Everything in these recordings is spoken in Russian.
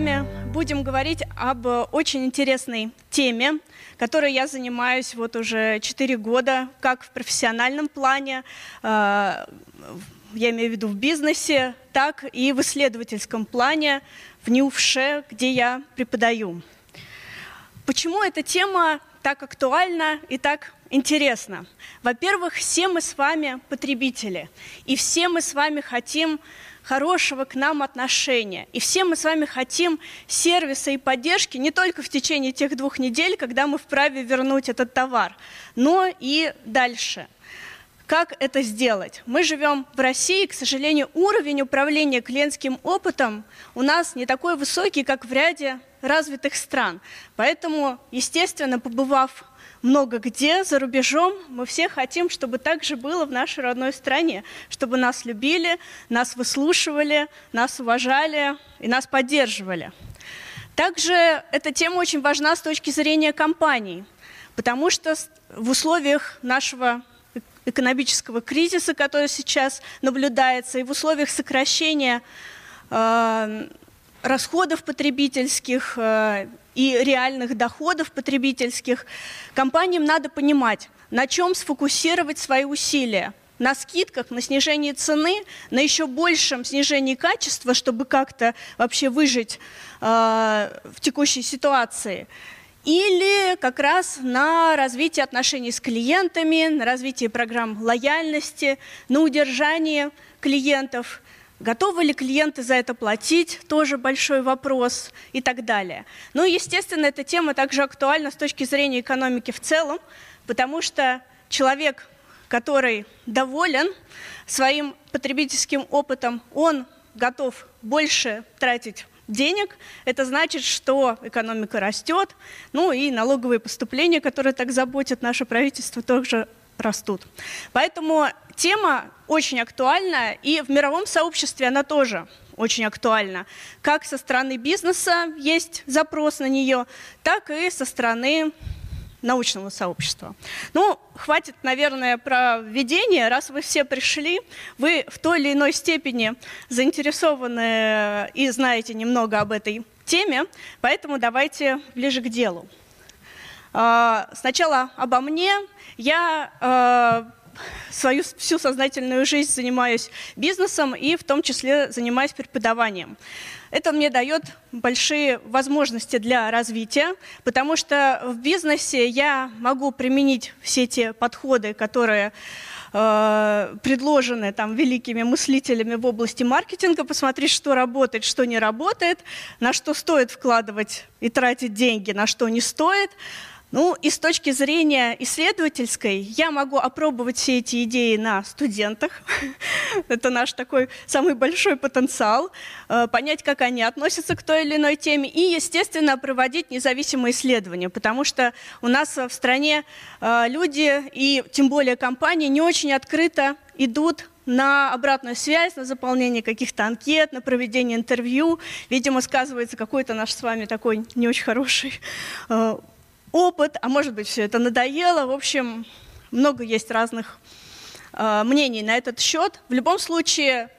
Вами будем говорить об очень интересной теме, которой я занимаюсь вот уже 4 года, как в профессиональном плане, э, я имею в виду в бизнесе, так и в исследовательском плане в НИУФШЕ, где я преподаю. Почему эта тема так актуальна и так интересна? Во-первых, все мы с вами потребители, и все мы с вами хотим хорошего к нам отношения. И все мы с вами хотим сервиса и поддержки не только в течение тех двух недель, когда мы вправе вернуть этот товар, но и дальше. Как это сделать? Мы живем в России, к сожалению, уровень управления клиентским опытом у нас не такой высокий, как в ряде развитых стран. Поэтому, естественно, побывав много где за рубежом. Мы все хотим, чтобы так же было в нашей родной стране, чтобы нас любили, нас выслушивали, нас уважали и нас поддерживали. Также эта тема очень важна с точки зрения компаний, потому что в условиях нашего экономического кризиса, который сейчас наблюдается, и в условиях сокращения э, расходов потребительских э, и реальных доходов потребительских, компаниям надо понимать, на чем сфокусировать свои усилия. На скидках, на снижении цены, на еще большем снижении качества, чтобы как-то вообще выжить э, в текущей ситуации. Или как раз на развитие отношений с клиентами, на развитие программ лояльности, на удержание клиентов – Готовы ли клиенты за это платить? Тоже большой вопрос и так далее. Ну, естественно, эта тема также актуальна с точки зрения экономики в целом, потому что человек, который доволен своим потребительским опытом, он готов больше тратить денег, это значит, что экономика растет, ну и налоговые поступления, которые так заботят наше правительство, тоже растут. Поэтому тема очень актуальна, и в мировом сообществе она тоже очень актуальна. Как со стороны бизнеса есть запрос на нее, так и со стороны научного сообщества. Ну, хватит, наверное, про введение. Раз вы все пришли, вы в той или иной степени заинтересованы и знаете немного об этой теме, поэтому давайте ближе к делу. А, сначала обо мне. Я а, свою всю сознательную жизнь занимаюсь бизнесом и в том числе занимаюсь преподаванием. Это мне дает большие возможности для развития, потому что в бизнесе я могу применить все те подходы, которые э, предложены там великими мыслителями в области маркетинга, посмотреть, что работает, что не работает, на что стоит вкладывать и тратить деньги, на что не стоит. Ну и с точки зрения исследовательской я могу опробовать все эти идеи на студентах. Это наш такой самый большой потенциал. Э, понять, как они относятся к той или иной теме. И, естественно, проводить независимые исследования. Потому что у нас в стране э, люди и тем более компании не очень открыто идут на обратную связь, на заполнение каких-то анкет, на проведение интервью. Видимо, сказывается какой-то наш с вами такой не очень хороший э, опыт, а может быть, все это надоело. В общем, много есть разных э, мнений на этот счет. В любом случае,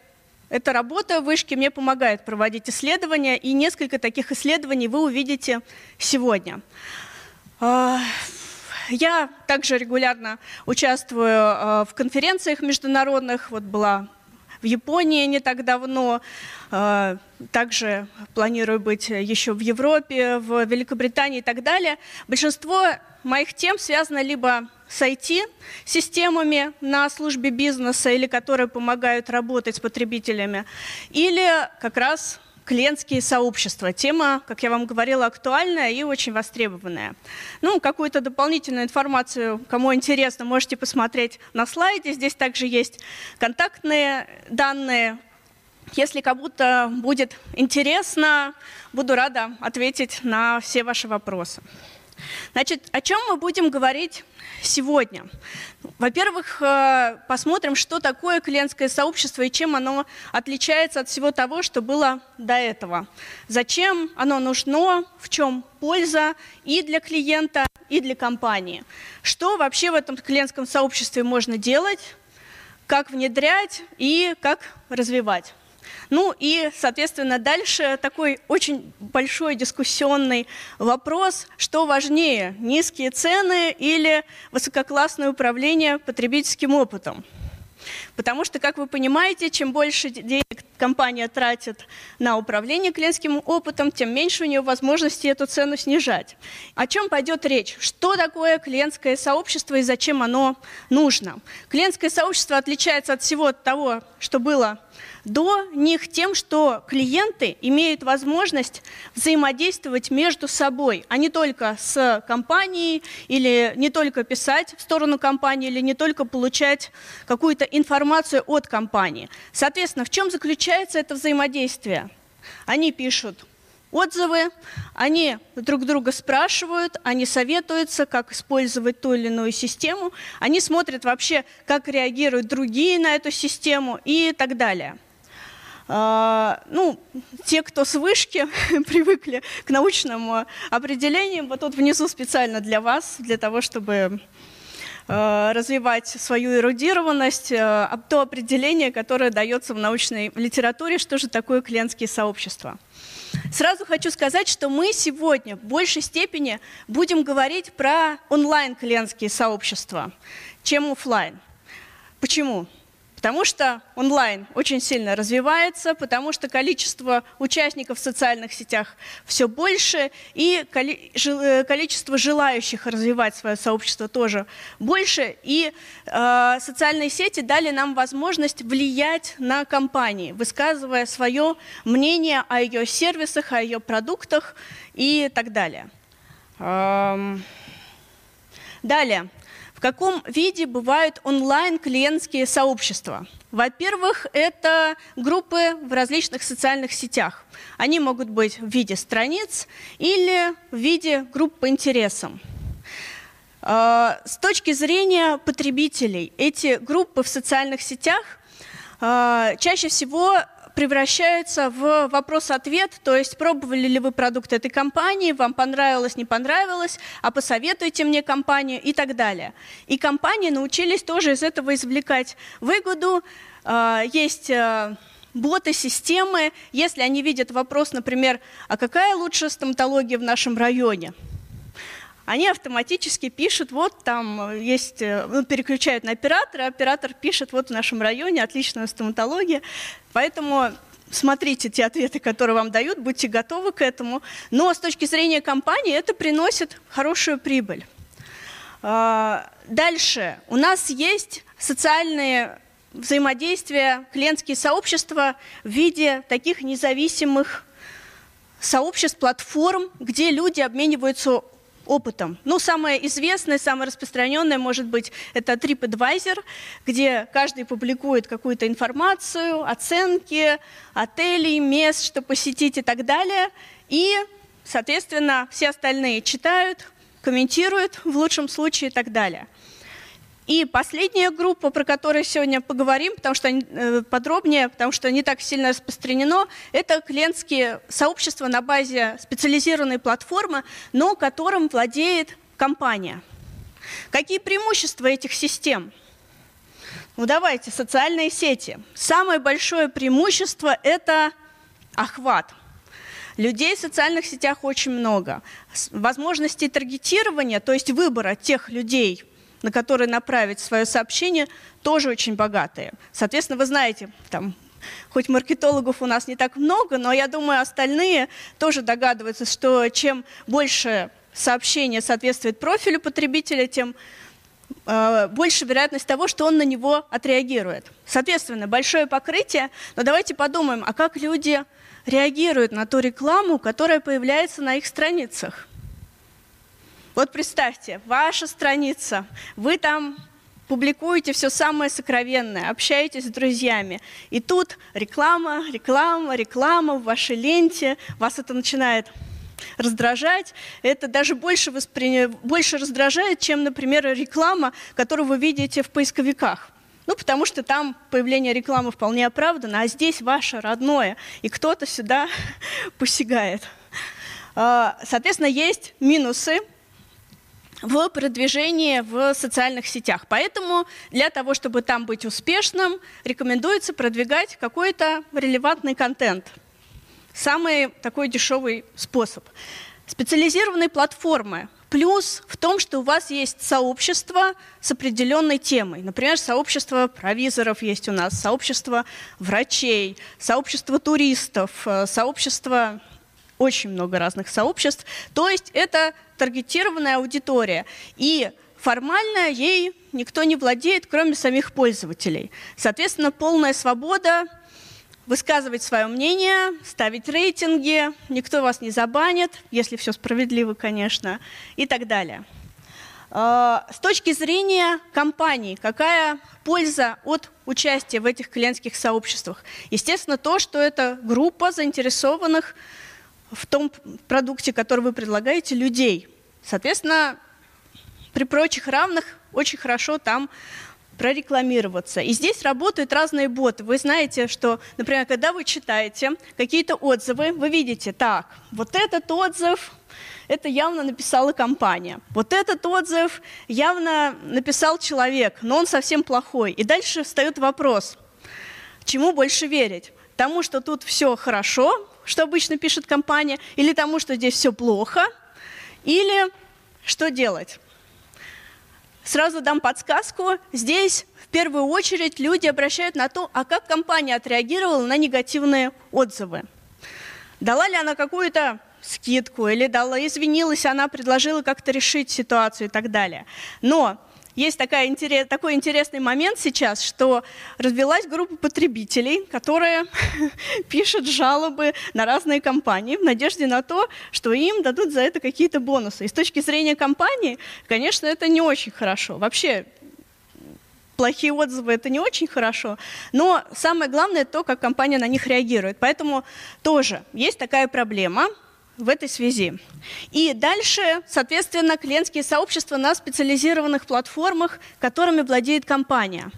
эта работа в вышке мне помогает проводить исследования, и несколько таких исследований вы увидите сегодня. Э, я также регулярно участвую э, в конференциях международных. Вот была в Японии не так давно. А, также планирую быть еще в Европе, в Великобритании и так далее. Большинство моих тем связано либо с IT-системами на службе бизнеса, или которые помогают работать с потребителями, или как раз клиентские сообщества. Тема, как я вам говорила, актуальная и очень востребованная. Ну, какую-то дополнительную информацию, кому интересно, можете посмотреть на слайде. Здесь также есть контактные данные. Если кому-то будет интересно, буду рада ответить на все ваши вопросы. Значит, о чем мы будем говорить сегодня? Во-первых, э, посмотрим, что такое клиентское сообщество и чем оно отличается от всего того, что было до этого. Зачем оно нужно, в чем польза и для клиента, и для компании. Что вообще в этом клиентском сообществе можно делать, как внедрять и как развивать. Ну и, соответственно, дальше такой очень большой дискуссионный вопрос, что важнее, низкие цены или высококлассное управление потребительским опытом. Потому что, как вы понимаете, чем больше денег компания тратит на управление клиентским опытом, тем меньше у нее возможности эту цену снижать. О чем пойдет речь? Что такое клиентское сообщество и зачем оно нужно? Клиентское сообщество отличается от всего того, что было до них тем, что клиенты имеют возможность взаимодействовать между собой, а не только с компанией или не только писать в сторону компании или не только получать какую-то информацию от компании. Соответственно, в чем заключается это взаимодействие? Они пишут отзывы, они друг друга спрашивают, они советуются, как использовать ту или иную систему, они смотрят вообще, как реагируют другие на эту систему и так далее. А, ну, те, кто с вышки привыкли к научным определениям, вот тут внизу специально для вас, для того, чтобы а, развивать свою эрудированность, а, то определение, которое дается в научной литературе, что же такое клиентские сообщества. Сразу хочу сказать, что мы сегодня в большей степени будем говорить про онлайн-клиентские сообщества, чем офлайн. Почему? Потому что онлайн очень сильно развивается, потому что количество участников в социальных сетях все больше, и э, количество желающих развивать свое сообщество тоже больше. И э, социальные сети дали нам возможность влиять на компании, высказывая свое мнение о ее сервисах, о ее продуктах и так далее. Далее. В каком виде бывают онлайн-клиентские сообщества? Во-первых, это группы в различных социальных сетях. Они могут быть в виде страниц или в виде групп по интересам. А, с точки зрения потребителей, эти группы в социальных сетях а, чаще всего превращается в вопрос-ответ, то есть пробовали ли вы продукт этой компании, вам понравилось, не понравилось, а посоветуйте мне компанию и так далее. И компании научились тоже из этого извлекать выгоду. А, есть а, боты, системы, если они видят вопрос, например, а какая лучшая стоматология в нашем районе – они автоматически пишут, вот там есть, э, ну, переключают на оператора, оператор пишет, вот в нашем районе отличная стоматология. Поэтому смотрите те ответы, которые вам дают, будьте готовы к этому. Но с точки зрения компании это приносит хорошую прибыль. А, дальше. У нас есть социальные взаимодействия, клиентские сообщества в виде таких независимых сообществ, платформ, где люди обмениваются опытом. Ну, самое известное, самое распространенное, может быть, это TripAdvisor, где каждый публикует какую-то информацию, оценки отелей, мест, что посетить и так далее. И, соответственно, все остальные читают, комментируют в лучшем случае и так далее. И последняя группа, про которую сегодня поговорим, потому что э, подробнее, потому что не так сильно распространено, это клиентские сообщества на базе специализированной платформы, но которым владеет компания. Какие преимущества этих систем? Ну давайте, социальные сети. Самое большое преимущество – это охват. Людей в социальных сетях очень много. Возможностей таргетирования, то есть выбора тех людей – на которые направить свое сообщение, тоже очень богатые. Соответственно, вы знаете, там, хоть маркетологов у нас не так много, но я думаю, остальные тоже догадываются, что чем больше сообщение соответствует профилю потребителя, тем э, больше вероятность того, что он на него отреагирует. Соответственно, большое покрытие, но давайте подумаем, а как люди реагируют на ту рекламу, которая появляется на их страницах. Вот представьте, ваша страница, вы там публикуете все самое сокровенное, общаетесь с друзьями. И тут реклама, реклама, реклама в вашей ленте, вас это начинает раздражать. Это даже больше, воспри... больше раздражает, чем, например, реклама, которую вы видите в поисковиках. Ну, потому что там появление рекламы вполне оправдано, а здесь ваше родное, и кто-то сюда посягает. А, соответственно, есть минусы в продвижении в социальных сетях. Поэтому для того, чтобы там быть успешным, рекомендуется продвигать какой-то релевантный контент. Самый такой дешевый способ. Специализированные платформы. Плюс в том, что у вас есть сообщество с определенной темой. Например, сообщество провизоров есть у нас, сообщество врачей, сообщество туристов, э, сообщество очень много разных сообществ. То есть это таргетированная аудитория. И формально ей никто не владеет, кроме самих пользователей. Соответственно, полная свобода высказывать свое мнение, ставить рейтинги, никто вас не забанит, если все справедливо, конечно, и так далее. А, с точки зрения компании, какая польза от участия в этих клиентских сообществах? Естественно, то, что это группа заинтересованных в том продукте, который вы предлагаете, людей. Соответственно, при прочих равных очень хорошо там прорекламироваться. И здесь работают разные боты. Вы знаете, что, например, когда вы читаете какие-то отзывы, вы видите, так, вот этот отзыв, это явно написала компания. Вот этот отзыв явно написал человек, но он совсем плохой. И дальше встает вопрос, чему больше верить? Тому, что тут все хорошо, что обычно пишет компания, или тому, что здесь все плохо, или что делать. Сразу дам подсказку. Здесь в первую очередь люди обращают на то, а как компания отреагировала на негативные отзывы. Дала ли она какую-то скидку или дала, извинилась, она предложила как-то решить ситуацию и так далее. Но есть такая, такой интересный момент сейчас, что развелась группа потребителей, которая пишет жалобы на разные компании в надежде на то, что им дадут за это какие-то бонусы. И с точки зрения компании, конечно, это не очень хорошо. Вообще, плохие отзывы – это не очень хорошо, но самое главное – то, как компания на них реагирует. Поэтому тоже есть такая проблема – в этой связи. И дальше, соответственно, клиентские сообщества на специализированных платформах, которыми владеет компания.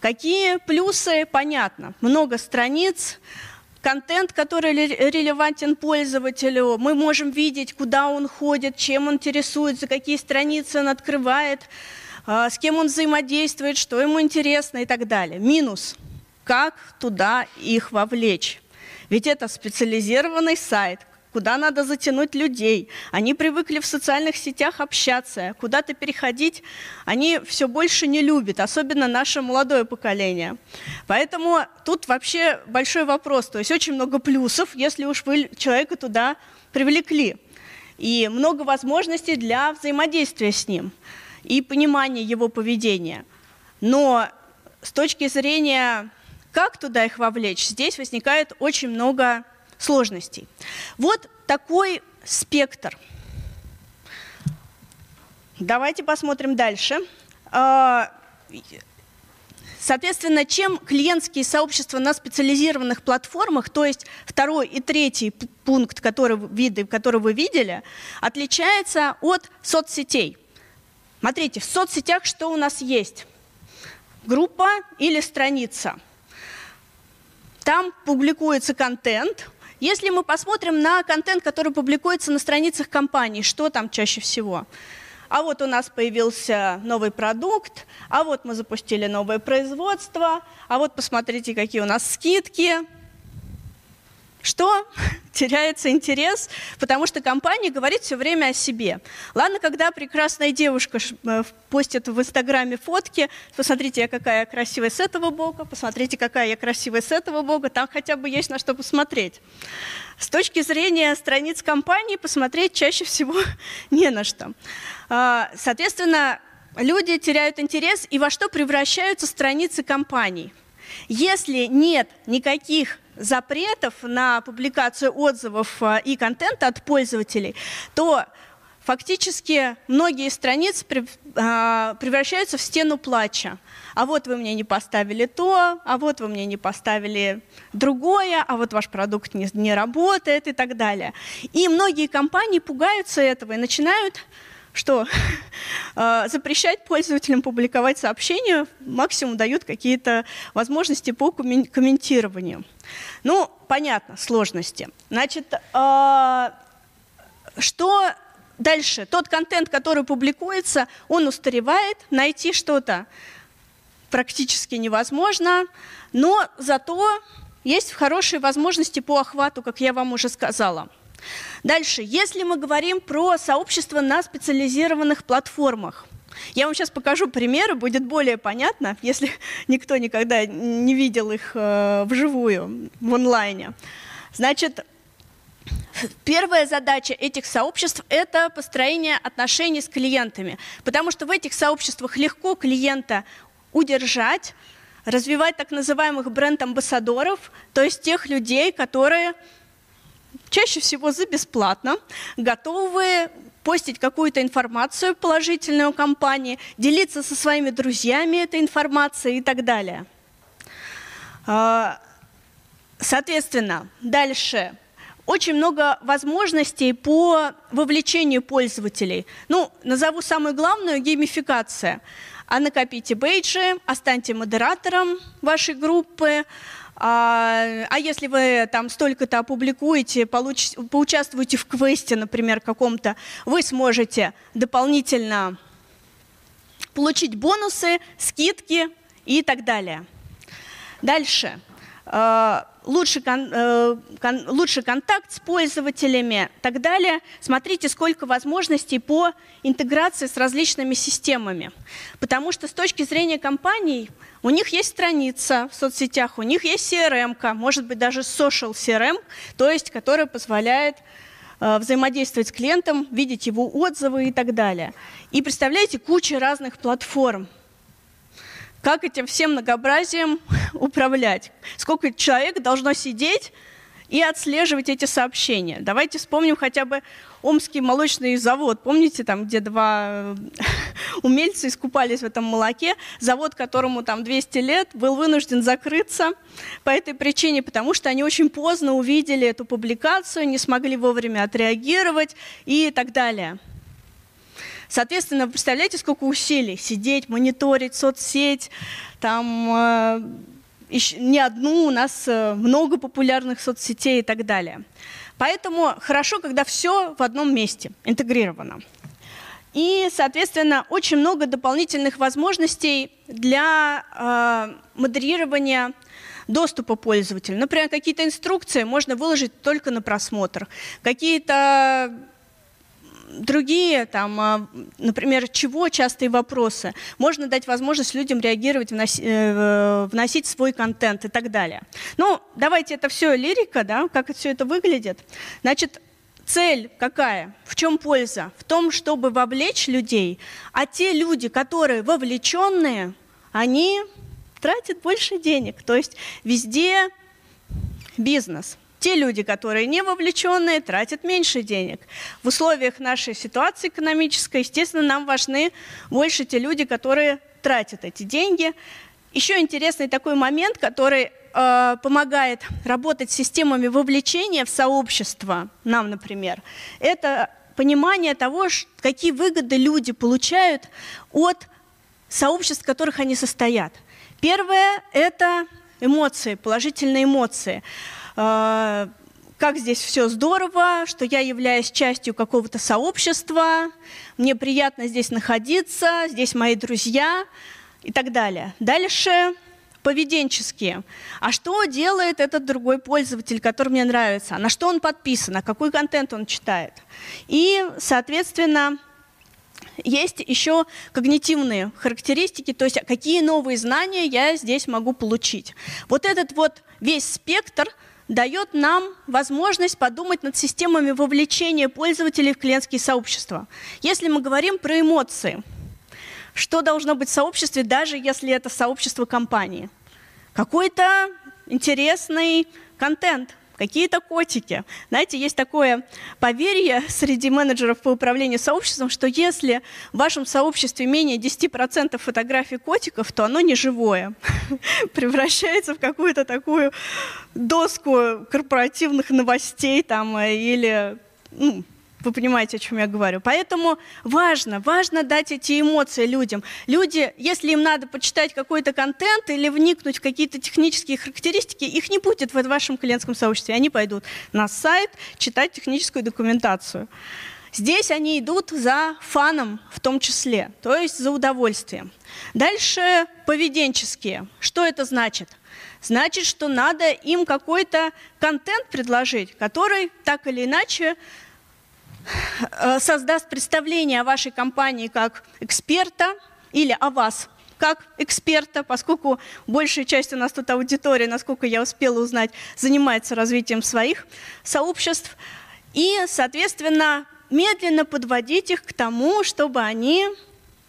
Какие плюсы? Понятно. Много страниц, контент, который релевантен пользователю. Мы можем видеть, куда он ходит, чем он интересуется, какие страницы он открывает, а, с кем он взаимодействует, что ему интересно и так далее. Минус. Как туда их вовлечь? Ведь это специализированный сайт, куда надо затянуть людей. Они привыкли в социальных сетях общаться, куда-то переходить они все больше не любят, особенно наше молодое поколение. Поэтому тут вообще большой вопрос. То есть очень много плюсов, если уж вы человека туда привлекли. И много возможностей для взаимодействия с ним и понимания его поведения. Но с точки зрения, как туда их вовлечь, здесь возникает очень много сложностей. Вот такой спектр. Давайте посмотрим дальше. А, соответственно, чем клиентские сообщества на специализированных платформах, то есть второй и третий пункт, который, который вы видели, отличается от соцсетей. Смотрите, в соцсетях что у нас есть? Группа или страница. Там публикуется контент, если мы посмотрим на контент, который публикуется на страницах компании, что там чаще всего? А вот у нас появился новый продукт, а вот мы запустили новое производство, а вот посмотрите, какие у нас скидки, что теряется интерес, потому что компания говорит все время о себе. Ладно, когда прекрасная девушка э, постит в Инстаграме фотки, посмотрите, я какая красивая с этого бока, посмотрите, какая я красивая с этого бока, там хотя бы есть на что посмотреть. С точки зрения страниц компании посмотреть чаще всего не на что. А, соответственно, люди теряют интерес и во что превращаются страницы компаний. Если нет никаких запретов на публикацию отзывов э, и контента от пользователей, то фактически многие страницы а, превращаются в стену плача. А вот вы мне не поставили то, а вот вы мне не поставили другое, а вот ваш продукт не, не работает и так далее. И многие компании пугаются этого и начинают что э, запрещать пользователям публиковать сообщения, максимум дают какие-то возможности по комментированию. Ну, понятно, сложности. Значит, э, что дальше, тот контент, который публикуется, он устаревает, найти что-то практически невозможно, но зато есть хорошие возможности по охвату, как я вам уже сказала. Дальше, если мы говорим про сообщество на специализированных платформах, я вам сейчас покажу примеры, будет более понятно, если никто никогда не видел их э, вживую, в онлайне. Значит, Первая задача этих сообществ – это построение отношений с клиентами, потому что в этих сообществах легко клиента удержать, развивать так называемых бренд-амбассадоров, то есть тех людей, которые чаще всего за бесплатно готовы постить какую-то информацию положительную о компании, делиться со своими друзьями этой информацией и так далее. А, соответственно, дальше очень много возможностей по вовлечению пользователей. Ну, назову самую главную – геймификация. А накопите бейджи, а станьте модератором вашей группы, а, а если вы там столько-то опубликуете, получ, поучаствуете в квесте, например, каком-то, вы сможете дополнительно получить бонусы, скидки и так далее. Дальше. А, лучше, кон, э, кон, лучше контакт с пользователями и так далее. Смотрите, сколько возможностей по интеграции с различными системами. Потому что с точки зрения компаний у них есть страница в соцсетях, у них есть CRM, может быть даже social CRM, то есть которая позволяет э, взаимодействовать с клиентом, видеть его отзывы и так далее. И представляете, куча разных платформ – как этим всем многообразием управлять? Сколько человек должно сидеть и отслеживать эти сообщения? Давайте вспомним хотя бы Омский молочный завод. Помните, там, где два умельца искупались в этом молоке? Завод, которому там 200 лет, был вынужден закрыться по этой причине, потому что они очень поздно увидели эту публикацию, не смогли вовремя отреагировать и так далее. Соответственно, представляете, сколько усилий сидеть, мониторить соцсеть, там э, не одну, у нас э, много популярных соцсетей и так далее. Поэтому хорошо, когда все в одном месте, интегрировано. И, соответственно, очень много дополнительных возможностей для э, модерирования доступа пользователя. Например, какие-то инструкции можно выложить только на просмотр. Какие-то другие, там, а, например, чего частые вопросы. Можно дать возможность людям реагировать, вносить, э, вносить свой контент и так далее. Ну, давайте это все лирика, да, как все это выглядит. Значит, цель какая? В чем польза? В том, чтобы вовлечь людей, а те люди, которые вовлеченные, они тратят больше денег. То есть везде бизнес. Те люди, которые не вовлеченные, тратят меньше денег. В условиях нашей ситуации экономической, естественно, нам важны больше те люди, которые тратят эти деньги. Еще интересный такой момент, который э, помогает работать системами вовлечения в сообщество, нам, например, это понимание того, какие выгоды люди получают от сообществ, в которых они состоят. Первое – это эмоции, положительные эмоции. А, как здесь все здорово, что я являюсь частью какого-то сообщества, мне приятно здесь находиться, здесь мои друзья и так далее. Дальше поведенческие. А что делает этот другой пользователь, который мне нравится? На что он подписан? А какой контент он читает? И, соответственно, есть еще когнитивные характеристики, то есть какие новые знания я здесь могу получить. Вот этот вот весь спектр – дает нам возможность подумать над системами вовлечения пользователей в клиентские сообщества. Если мы говорим про эмоции, что должно быть в сообществе, даже если это сообщество компании? Какой-то интересный контент – какие-то котики. Знаете, есть такое поверье среди менеджеров по управлению сообществом, что если в вашем сообществе менее 10% фотографий котиков, то оно не живое. Превращается в какую-то такую доску корпоративных новостей там, или ну, вы понимаете, о чем я говорю. Поэтому важно, важно дать эти эмоции людям. Люди, если им надо почитать какой-то контент или вникнуть в какие-то технические характеристики, их не будет в вашем клиентском сообществе. Они пойдут на сайт читать техническую документацию. Здесь они идут за фаном в том числе, то есть за удовольствием. Дальше поведенческие. Что это значит? Значит, что надо им какой-то контент предложить, который так или иначе создаст представление о вашей компании как эксперта или о вас как эксперта, поскольку большая часть у нас тут аудитории, насколько я успела узнать, занимается развитием своих сообществ. И, соответственно, медленно подводить их к тому, чтобы они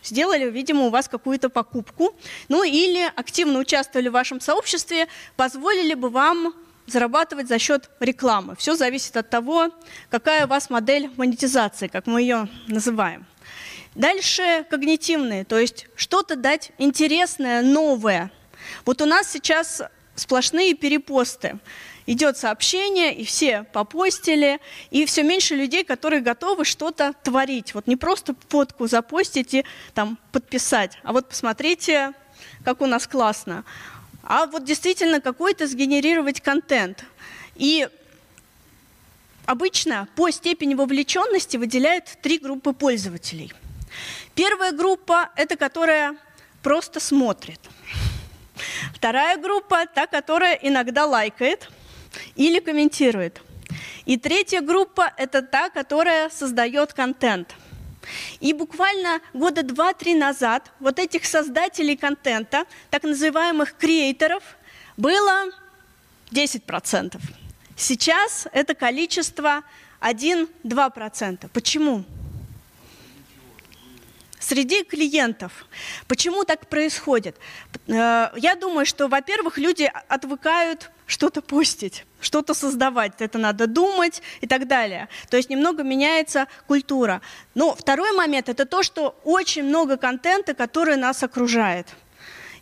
сделали, видимо, у вас какую-то покупку, ну или активно участвовали в вашем сообществе, позволили бы вам зарабатывать за счет рекламы. Все зависит от того, какая у вас модель монетизации, как мы ее называем. Дальше когнитивные, то есть что-то дать интересное, новое. Вот у нас сейчас сплошные перепосты идет сообщение, и все попостили, и все меньше людей, которые готовы что-то творить. Вот не просто фотку запостить и там подписать, а вот посмотрите, как у нас классно. А вот действительно какой-то сгенерировать контент. И обычно по степени вовлеченности выделяют три группы пользователей. Первая группа – это которая просто смотрит. Вторая группа – та, которая иногда лайкает – или комментирует. И третья группа – это та, которая создает контент. И буквально года два-три назад вот этих создателей контента, так называемых креаторов, было 10%. Сейчас это количество 1-2%. Почему? Среди клиентов. Почему так происходит? Э, я думаю, что, во-первых, люди отвыкают что-то постить, что-то создавать, это надо думать и так далее. То есть немного меняется культура. Но второй момент – это то, что очень много контента, который нас окружает.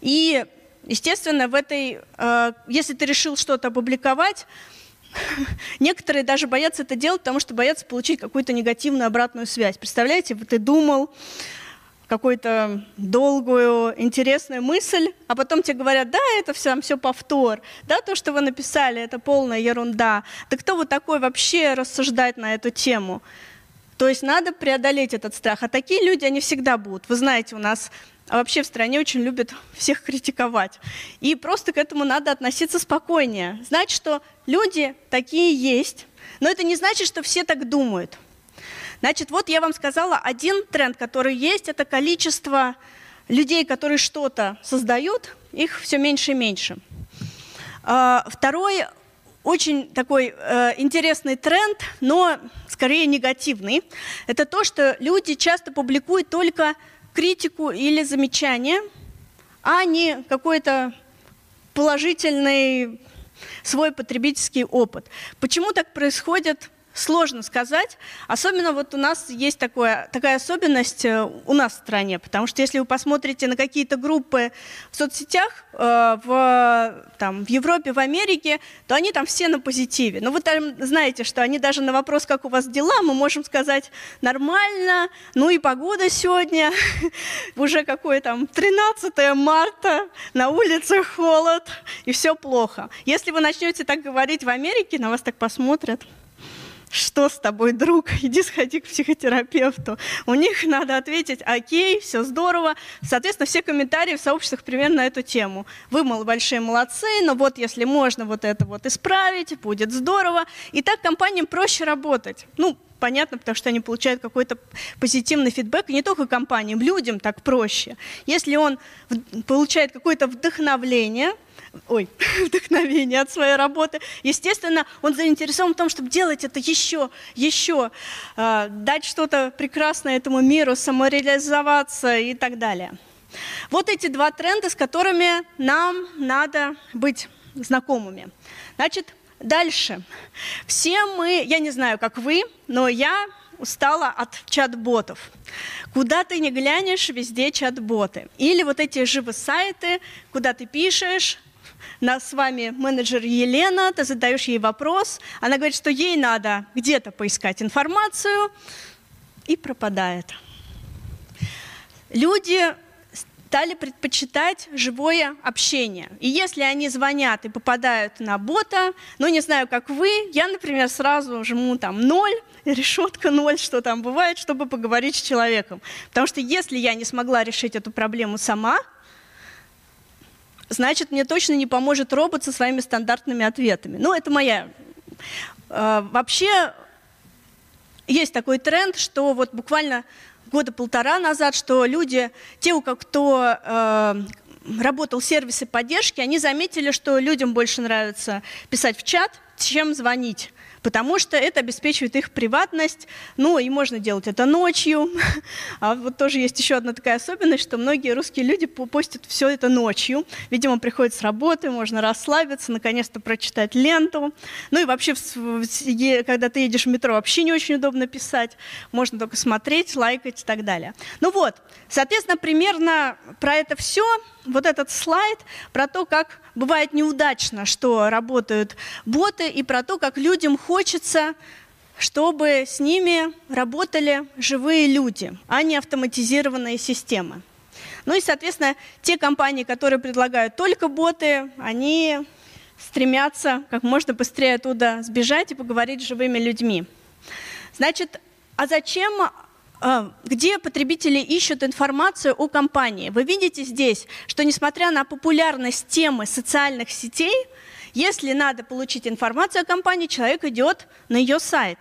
И, естественно, в этой, э, если ты решил что-то опубликовать, некоторые даже боятся это делать, потому что боятся получить какую-то негативную обратную связь. Представляете, ты думал, какую-то долгую, интересную мысль, а потом тебе говорят, да, это все, все повтор, да, то, что вы написали, это полная ерунда. Да кто вы такой вообще рассуждать на эту тему? То есть надо преодолеть этот страх. А такие люди, они всегда будут. Вы знаете, у нас а вообще в стране очень любят всех критиковать. И просто к этому надо относиться спокойнее. Знать, что люди такие есть, но это не значит, что все так думают. Значит, вот я вам сказала, один тренд, который есть, это количество людей, которые что-то создают, их все меньше и меньше. А, второй очень такой э, интересный тренд, но скорее негативный, это то, что люди часто публикуют только критику или замечание, а не какой-то положительный свой потребительский опыт. Почему так происходит? Сложно сказать. Особенно вот у нас есть такое, такая особенность э, у нас в стране, потому что если вы посмотрите на какие-то группы в соцсетях э, в, там, в Европе, в Америке, то они там все на позитиве. Но вы там знаете, что они даже на вопрос, как у вас дела, мы можем сказать нормально, ну и погода сегодня, уже какое там 13 марта, на улице холод, и все плохо. Если вы начнете так говорить в Америке, на вас так посмотрят что с тобой, друг, иди сходи к психотерапевту. У них надо ответить, окей, все здорово. Соответственно, все комментарии в сообществах примерно на эту тему. Вы, мол, большие молодцы, но вот если можно вот это вот исправить, будет здорово. И так компаниям проще работать. Ну, понятно, потому что они получают какой-то позитивный фидбэк, и не только компаниям, людям так проще. Если он получает какое-то вдохновление, ой, вдохновение от своей работы. Естественно, он заинтересован в том, чтобы делать это еще, еще, э, дать что-то прекрасное этому миру, самореализоваться и так далее. Вот эти два тренда, с которыми нам надо быть знакомыми. Значит, дальше. Все мы, я не знаю, как вы, но я устала от чат-ботов. Куда ты не глянешь, везде чат-боты. Или вот эти живые сайты, куда ты пишешь, нас с вами менеджер Елена, ты задаешь ей вопрос, она говорит, что ей надо где-то поискать информацию, и пропадает. Люди стали предпочитать живое общение. И если они звонят и попадают на бота, ну, не знаю, как вы, я, например, сразу жму там ноль, решетка ноль, что там бывает, чтобы поговорить с человеком. Потому что если я не смогла решить эту проблему сама, значит, мне точно не поможет робот со своими стандартными ответами. Ну, это моя. Э, вообще, есть такой тренд, что вот буквально года полтора назад, что люди, те, у кто э, работал сервисы поддержки, они заметили, что людям больше нравится писать в чат, чем звонить потому что это обеспечивает их приватность, ну и можно делать это ночью. А вот тоже есть еще одна такая особенность, что многие русские люди постят все это ночью. Видимо, приходят с работы, можно расслабиться, наконец-то прочитать ленту. Ну и вообще, когда ты едешь в метро, вообще не очень удобно писать. Можно только смотреть, лайкать и так далее. Ну вот, соответственно, примерно про это все вот этот слайд про то, как бывает неудачно, что работают боты, и про то, как людям хочется, чтобы с ними работали живые люди, а не автоматизированные системы. Ну и, соответственно, те компании, которые предлагают только боты, они стремятся как можно быстрее оттуда сбежать и поговорить с живыми людьми. Значит, а зачем где потребители ищут информацию о компании. Вы видите здесь, что несмотря на популярность темы социальных сетей, если надо получить информацию о компании, человек идет на ее сайт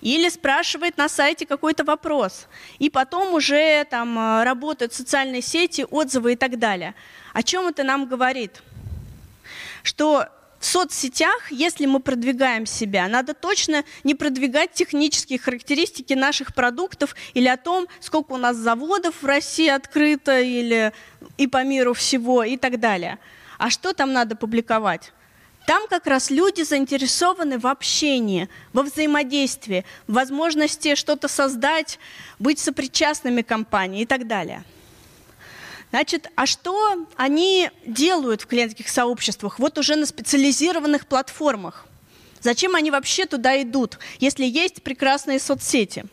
или спрашивает на сайте какой-то вопрос, и потом уже там а, работают социальные сети, отзывы и так далее. О чем это нам говорит? Что в соцсетях, если мы продвигаем себя, надо точно не продвигать технические характеристики наших продуктов или о том, сколько у нас заводов в России открыто или и по миру всего и так далее. А что там надо публиковать? Там как раз люди заинтересованы в общении, во взаимодействии, в возможности что-то создать, быть сопричастными компании и так далее. Значит, а что они делают в клиентских сообществах, вот уже на специализированных платформах? Зачем они вообще туда идут, если есть прекрасные соцсети?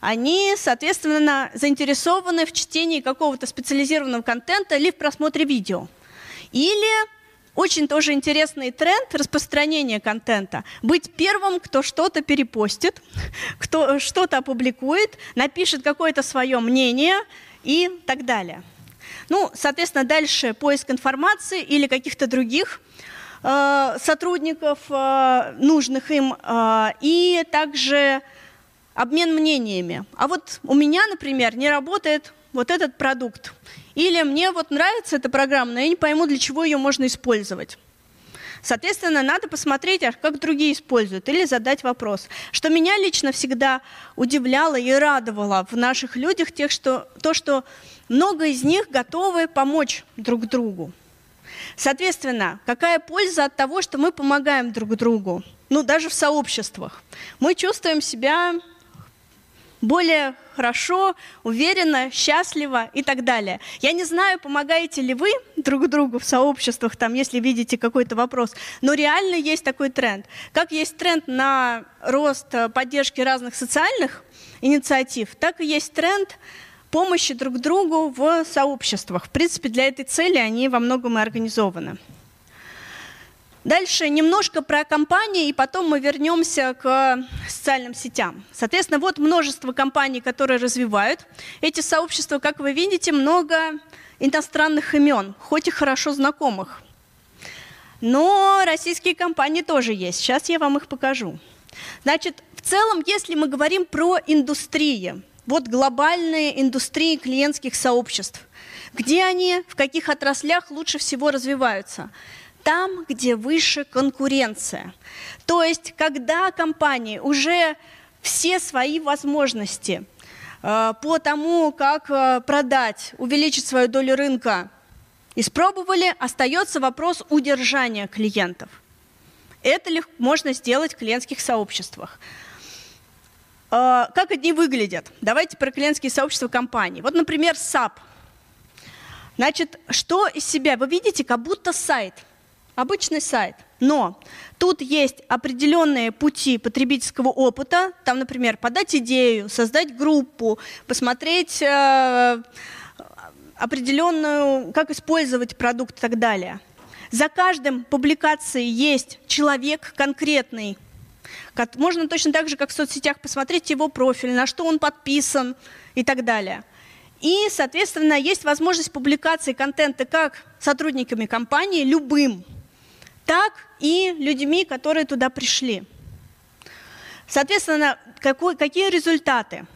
Они, соответственно, заинтересованы в чтении какого-то специализированного контента или в просмотре видео. Или очень тоже интересный тренд распространения контента. Быть первым, кто что-то перепостит, кто что-то опубликует, напишет какое-то свое мнение – и так далее. Ну, соответственно, дальше поиск информации или каких-то других э, сотрудников, э, нужных им, э, и также обмен мнениями. А вот у меня, например, не работает вот этот продукт. Или мне вот нравится эта программа, но я не пойму, для чего ее можно использовать. Соответственно, надо посмотреть, а как другие используют, или задать вопрос. Что меня лично всегда удивляло и радовало в наших людях, тех, что, то, что много из них готовы помочь друг другу. Соответственно, какая польза от того, что мы помогаем друг другу? Ну, даже в сообществах. Мы чувствуем себя более хорошо, уверенно, счастливо и так далее. Я не знаю, помогаете ли вы друг другу в сообществах, там, если видите какой-то вопрос, но реально есть такой тренд. Как есть тренд на рост э, поддержки разных социальных инициатив, так и есть тренд помощи друг другу в сообществах. В принципе, для этой цели они во многом и организованы. Дальше немножко про компании, и потом мы вернемся к социальным сетям. Соответственно, вот множество компаний, которые развивают. Эти сообщества, как вы видите, много иностранных имен, хоть и хорошо знакомых. Но российские компании тоже есть. Сейчас я вам их покажу. Значит, в целом, если мы говорим про индустрии, вот глобальные индустрии клиентских сообществ, где они, в каких отраслях лучше всего развиваются – там, где выше конкуренция. То есть, когда компании уже все свои возможности э, по тому, как э, продать, увеличить свою долю рынка, испробовали, остается вопрос удержания клиентов. Это легко, можно сделать в клиентских сообществах. Э, как они выглядят? Давайте про клиентские сообщества компаний. Вот, например, SAP. Значит, что из себя? Вы видите, как будто сайт – обычный сайт. Но тут есть определенные пути потребительского опыта, там, например, подать идею, создать группу, посмотреть э, определенную, как использовать продукт и так далее. За каждым публикацией есть человек конкретный. Можно точно так же, как в соцсетях, посмотреть его профиль, на что он подписан и так далее. И, соответственно, есть возможность публикации контента как сотрудниками компании, любым, так и людьми, которые туда пришли. Соответственно, какой, какие результаты?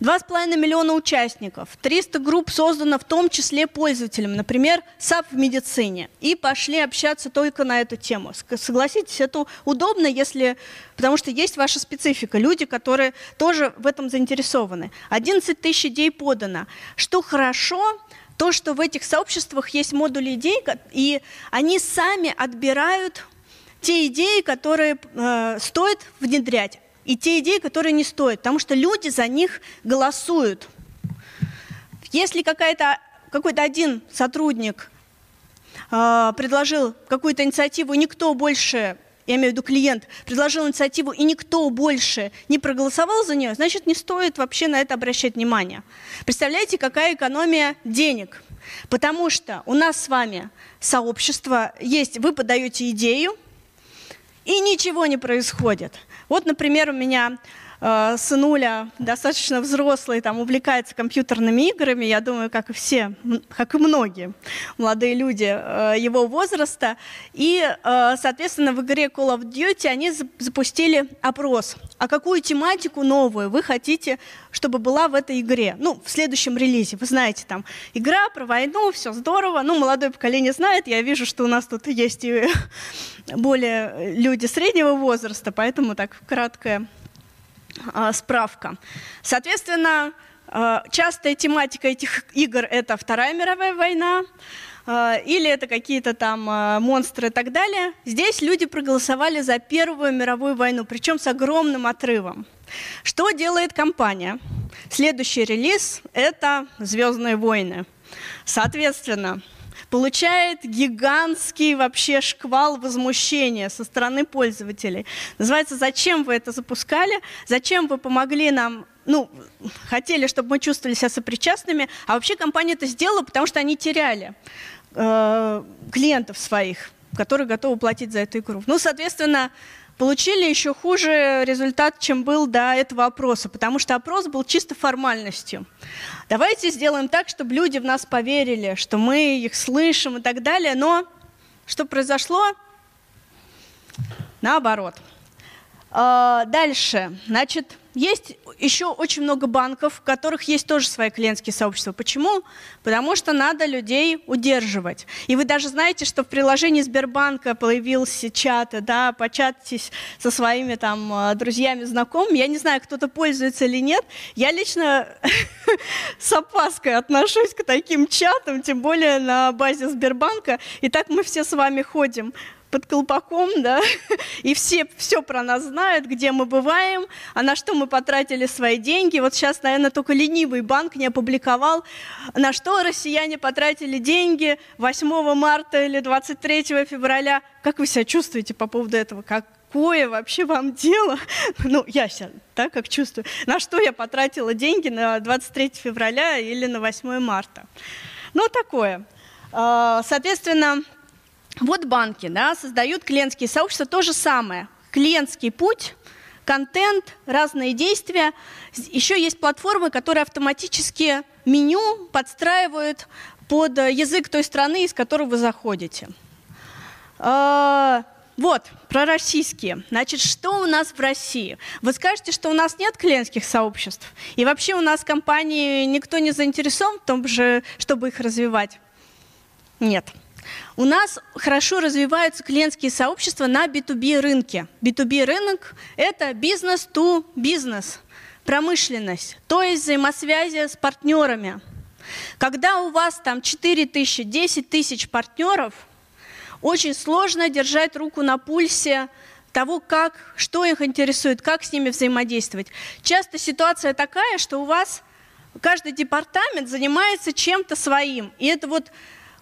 2,5 миллиона участников, 300 групп создано в том числе пользователям, например, САП в медицине, и пошли общаться только на эту тему. Согласитесь, это удобно, если, потому что есть ваша специфика, люди, которые тоже в этом заинтересованы. 11 тысяч идей подано. Что хорошо, то, что в этих сообществах есть модули идей, и они сами отбирают те идеи, которые э, стоит внедрять, и те идеи, которые не стоят, потому что люди за них голосуют. Если какой-то один сотрудник э, предложил какую-то инициативу, никто больше, я имею в виду клиент, предложил инициативу, и никто больше не проголосовал за нее, значит, не стоит вообще на это обращать внимание. Представляете, какая экономия денег? Потому что у нас с вами сообщество есть, вы подаете идею, и ничего не происходит. Вот, например, у меня э, сынуля достаточно взрослый, там увлекается компьютерными играми, я думаю, как и все, как и многие молодые люди э, его возраста. И, э, соответственно, в игре Call of Duty они запустили опрос, а какую тематику новую вы хотите, чтобы была в этой игре, ну, в следующем релизе. Вы знаете, там, игра про войну, все здорово, ну, молодое поколение знает, я вижу, что у нас тут есть и более люди среднего возраста, поэтому так краткая а, справка. Соответственно, а, частая тематика этих игр – это Вторая мировая война, а, или это какие-то там монстры и так далее. Здесь люди проголосовали за Первую мировую войну, причем с огромным отрывом. Что делает компания? Следующий релиз – это «Звездные войны». Соответственно, получает гигантский вообще шквал возмущения со стороны пользователей. Называется «Зачем вы это запускали? Зачем вы помогли нам ну, хотели, чтобы мы чувствовали себя сопричастными, а вообще компания это сделала, потому что они теряли э, клиентов своих, которые готовы платить за эту игру. Ну, соответственно, получили еще хуже результат, чем был до этого опроса, потому что опрос был чисто формальностью. Давайте сделаем так, чтобы люди в нас поверили, что мы их слышим и так далее, но что произошло? Наоборот. А, дальше. Значит, есть еще очень много банков, в которых есть тоже свои клиентские сообщества. Почему? Потому что надо людей удерживать. И вы даже знаете, что в приложении Сбербанка появился чат, да, початитесь со своими там э, друзьями, знакомыми. Я не знаю, кто-то пользуется или нет. Я лично с опаской отношусь к таким чатам, тем более на базе Сбербанка. И так мы все с вами ходим под колпаком, да, и все все про нас знают, где мы бываем, а на что мы потратили свои деньги. Вот сейчас, наверное, только ленивый банк не опубликовал, на что россияне потратили деньги 8 марта или 23 февраля. Как вы себя чувствуете по поводу этого? Как, какое вообще вам дело? Ну, я сейчас, так как чувствую. На что я потратила деньги на 23 февраля или на 8 марта? Ну, такое. А, соответственно, вот банки да, создают клиентские сообщества, то же самое. Клиентский путь, контент, разные действия. Еще есть платформы, которые автоматически меню подстраивают под язык той страны, из которой вы заходите. А, вот, про российские. Значит, что у нас в России? Вы скажете, что у нас нет клиентских сообществ, и вообще у нас компании никто не заинтересован в том же, чтобы их развивать? Нет. У нас хорошо развиваются клиентские сообщества на B2B рынке. B2B рынок – это бизнес-to-бизнес, промышленность, то есть взаимосвязи с партнерами. Когда у вас там 4 тысячи, 10 тысяч партнеров, очень сложно держать руку на пульсе того, как, что их интересует, как с ними взаимодействовать. Часто ситуация такая, что у вас каждый департамент занимается чем-то своим. И это вот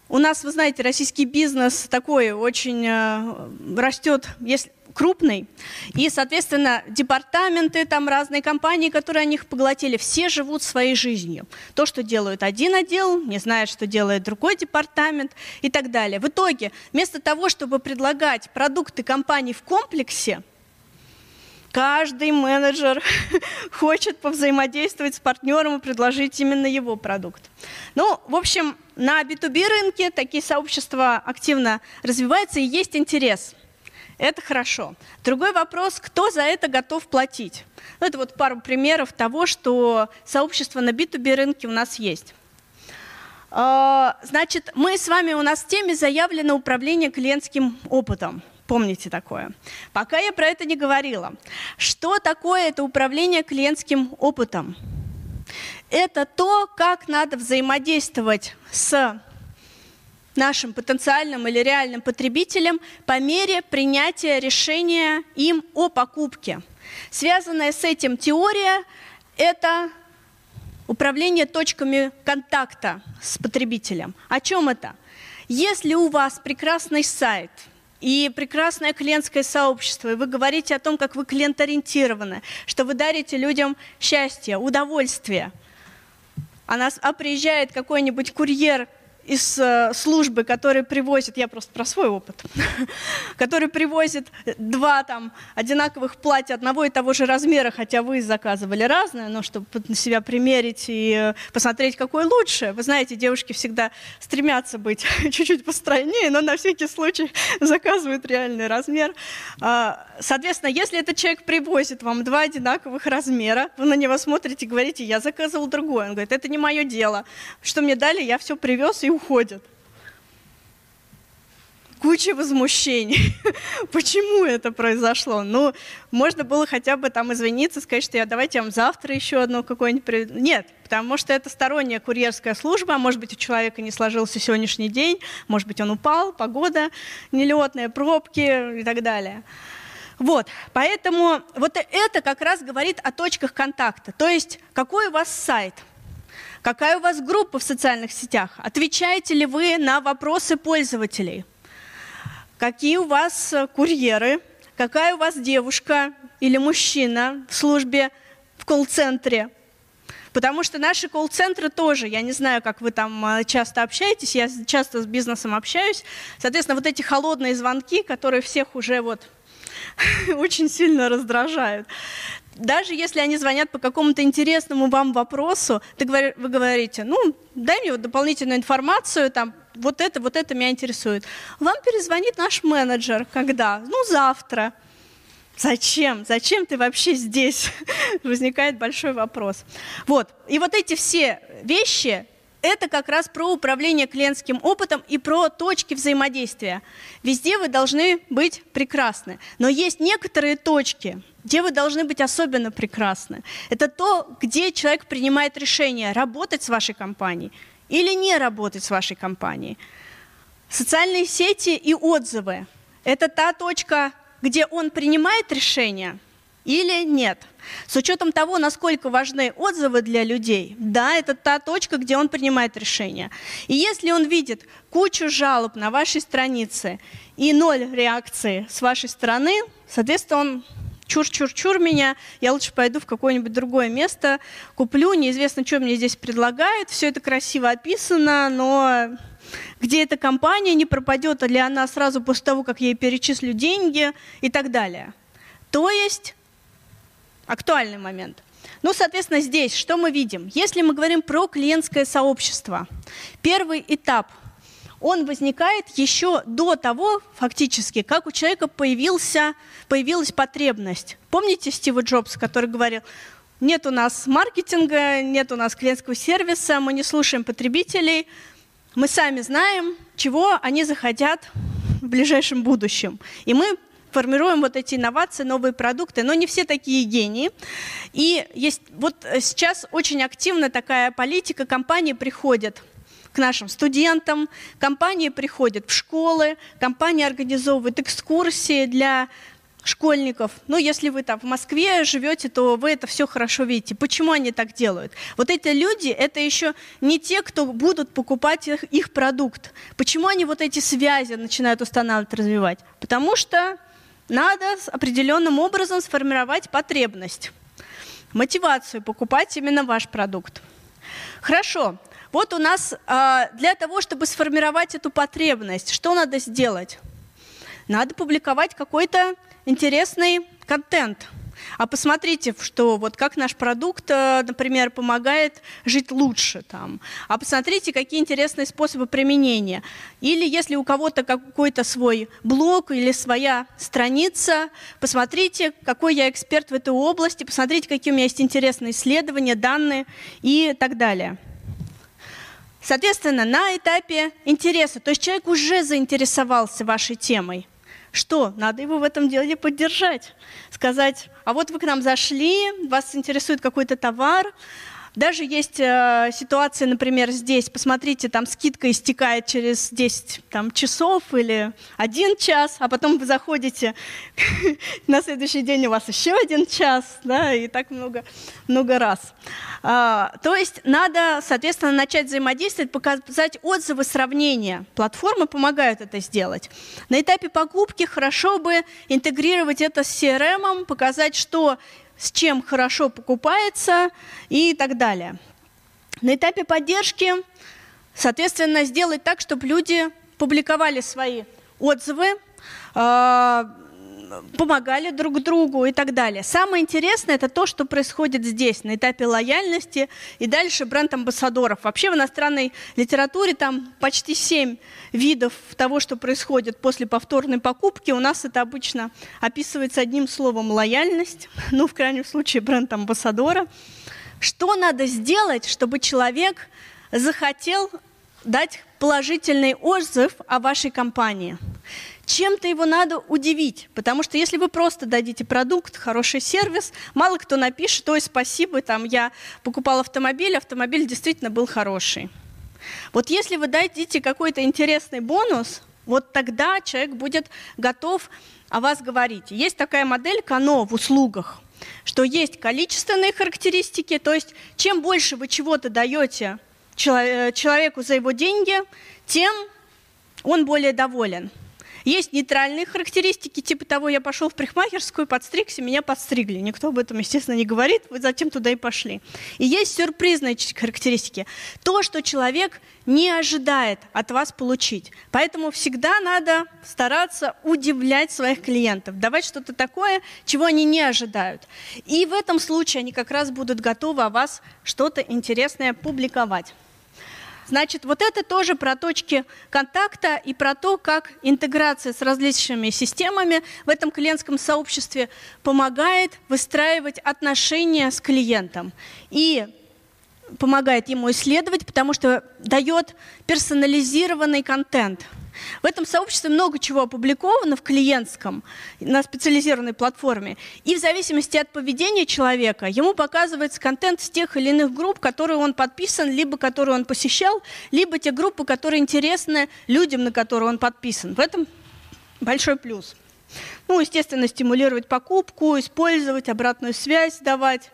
у нас, вы знаете, российский бизнес такой очень э, растет, если крупный, и, соответственно, департаменты, там разные компании, которые о них поглотили, все живут своей жизнью. То, что делают один отдел, не знает, что делает другой департамент и так далее. В итоге, вместо того, чтобы предлагать продукты компании в комплексе, Каждый менеджер хочет повзаимодействовать с партнером и предложить именно его продукт. Ну, в общем, на B2B рынке такие сообщества активно развиваются и есть интерес. Это хорошо. Другой вопрос, кто за это готов платить? Ну, это вот пару примеров того, что сообщество на B2B рынке у нас есть. А, значит, мы с вами, у нас в теме заявлено управление клиентским опытом. Помните такое. Пока я про это не говорила. Что такое это управление клиентским опытом? Это то, как надо взаимодействовать с нашим потенциальным или реальным потребителям по мере принятия решения им о покупке. Связанная с этим теория – это управление точками контакта с потребителем. О чем это? Если у вас прекрасный сайт – и прекрасное клиентское сообщество, и вы говорите о том, как вы клиент-ориентированы, что вы дарите людям счастье, удовольствие. А, нас, а приезжает какой-нибудь курьер из э, службы, которые привозят, я просто про свой опыт, который привозит два там одинаковых платья одного и того же размера, хотя вы заказывали разное, но чтобы на себя примерить и э, посмотреть, какой лучше. Вы знаете, девушки всегда стремятся быть чуть-чуть постройнее, но на всякий случай заказывают реальный размер. А, соответственно, если этот человек привозит вам два одинаковых размера, вы на него смотрите и говорите, я заказывал другой. Он говорит, это не мое дело. Что мне дали, я все привез и уходят. Куча возмущений. Почему это произошло? Ну, можно было хотя бы там извиниться, сказать, что я давайте я вам завтра еще одно какое-нибудь... Нет, потому что это сторонняя курьерская служба, а может быть, у человека не сложился сегодняшний день, может быть, он упал, погода нелетная, пробки и так далее. Вот, поэтому вот это как раз говорит о точках контакта. То есть, какой у вас сайт – Какая у вас группа в социальных сетях? Отвечаете ли вы на вопросы пользователей? Какие у вас э, курьеры? Какая у вас девушка или мужчина в службе в колл-центре? Потому что наши колл-центры тоже, я не знаю, как вы там э, часто общаетесь, я часто с бизнесом общаюсь. Соответственно, вот эти холодные звонки, которые всех уже вот очень сильно раздражают даже если они звонят по какому-то интересному вам вопросу, ты говори, вы говорите, ну, дай мне вот дополнительную информацию, там, вот это, вот это меня интересует. Вам перезвонит наш менеджер, когда? Ну, завтра. Зачем? Зачем ты вообще здесь? Возникает большой вопрос. Вот. И вот эти все вещи, это как раз про управление клиентским опытом и про точки взаимодействия. Везде вы должны быть прекрасны. Но есть некоторые точки, где вы должны быть особенно прекрасны. Это то, где человек принимает решение, работать с вашей компанией или не работать с вашей компанией. Социальные сети и отзывы – это та точка, где он принимает решение или нет. С учетом того, насколько важны отзывы для людей, да, это та точка, где он принимает решение. И если он видит кучу жалоб на вашей странице и ноль реакции с вашей стороны, соответственно, он чур-чур-чур меня, я лучше пойду в какое-нибудь другое место, куплю, неизвестно, что мне здесь предлагают, все это красиво описано, но где эта компания не пропадет ли она сразу после того, как я ей перечислю деньги и так далее. То есть актуальный момент. Ну, соответственно, здесь что мы видим? Если мы говорим про клиентское сообщество, первый этап – он возникает еще до того, фактически, как у человека появился, появилась потребность. Помните Стива Джобс, который говорил, нет у нас маркетинга, нет у нас клиентского сервиса, мы не слушаем потребителей, мы сами знаем, чего они захотят в ближайшем будущем. И мы формируем вот эти инновации, новые продукты, но не все такие гении. И есть, вот сейчас очень активно такая политика, компании приходят – к нашим студентам, компании приходят в школы, компании организовывают экскурсии для школьников. Ну, если вы там в Москве живете, то вы это все хорошо видите. Почему они так делают? Вот эти люди, это еще не те, кто будут покупать их, их продукт. Почему они вот эти связи начинают устанавливать, развивать? Потому что надо определенным образом сформировать потребность, мотивацию покупать именно ваш продукт. Хорошо. Вот у нас а, для того, чтобы сформировать эту потребность, что надо сделать? Надо публиковать какой-то интересный контент. А посмотрите, что вот как наш продукт, э, например, помогает жить лучше там. А посмотрите, какие интересные способы применения. Или если у кого-то какой-то свой блог или своя страница, посмотрите, какой я эксперт в этой области, посмотрите, какие у меня есть интересные исследования, данные и так далее. Соответственно, на этапе интереса, то есть человек уже заинтересовался вашей темой – что? Надо его в этом деле поддержать. Сказать, а вот вы к нам зашли, вас интересует какой-то товар, даже есть э, ситуации, например, здесь, посмотрите, там скидка истекает через 10 там, часов или один час, а потом вы заходите, на следующий день у вас еще один час, да, и так много, много раз. А, то есть надо, соответственно, начать взаимодействовать, показать отзывы, сравнения. Платформы помогают это сделать. На этапе покупки хорошо бы интегрировать это с CRM, показать, что с чем хорошо покупается и так далее. На этапе поддержки, соответственно, сделать так, чтобы люди публиковали свои отзывы, а, помогали друг другу и так далее. Самое интересное это то, что происходит здесь, на этапе лояльности и дальше бренд-амбассадоров. Вообще в иностранной литературе там почти семь видов того, что происходит после повторной покупки. У нас это обычно описывается одним словом лояльность, ну, в крайнем случае, бренд-амбассадора. Что надо сделать, чтобы человек захотел дать положительный отзыв о вашей компании? Чем-то его надо удивить, потому что если вы просто дадите продукт, хороший сервис, мало кто напишет, ой, спасибо, там я покупал автомобиль, автомобиль действительно был хороший. Вот если вы дадите какой-то интересный бонус, вот тогда человек будет готов о вас говорить. Есть такая модель Кано в услугах, что есть количественные характеристики, то есть чем больше вы чего-то даете э, человеку за его деньги, тем он более доволен. Есть нейтральные характеристики, типа того, я пошел в парикмахерскую, подстригся, меня подстригли. Никто об этом, естественно, не говорит, вы затем туда и пошли. И есть сюрпризные характеристики. То, что человек не ожидает от вас получить. Поэтому всегда надо стараться удивлять своих клиентов, давать что-то такое, чего они не ожидают. И в этом случае они как раз будут готовы о вас что-то интересное публиковать. Значит, вот это тоже про точки контакта и про то, как интеграция с различными системами в этом клиентском сообществе помогает выстраивать отношения с клиентом. И помогает ему исследовать, потому что дает персонализированный контент – в этом сообществе много чего опубликовано в клиентском, на специализированной платформе. И в зависимости от поведения человека ему показывается контент с тех или иных групп, которые он подписан, либо которые он посещал, либо те группы, которые интересны людям, на которые он подписан. В этом большой плюс. Ну, естественно, стимулировать покупку, использовать, обратную связь давать,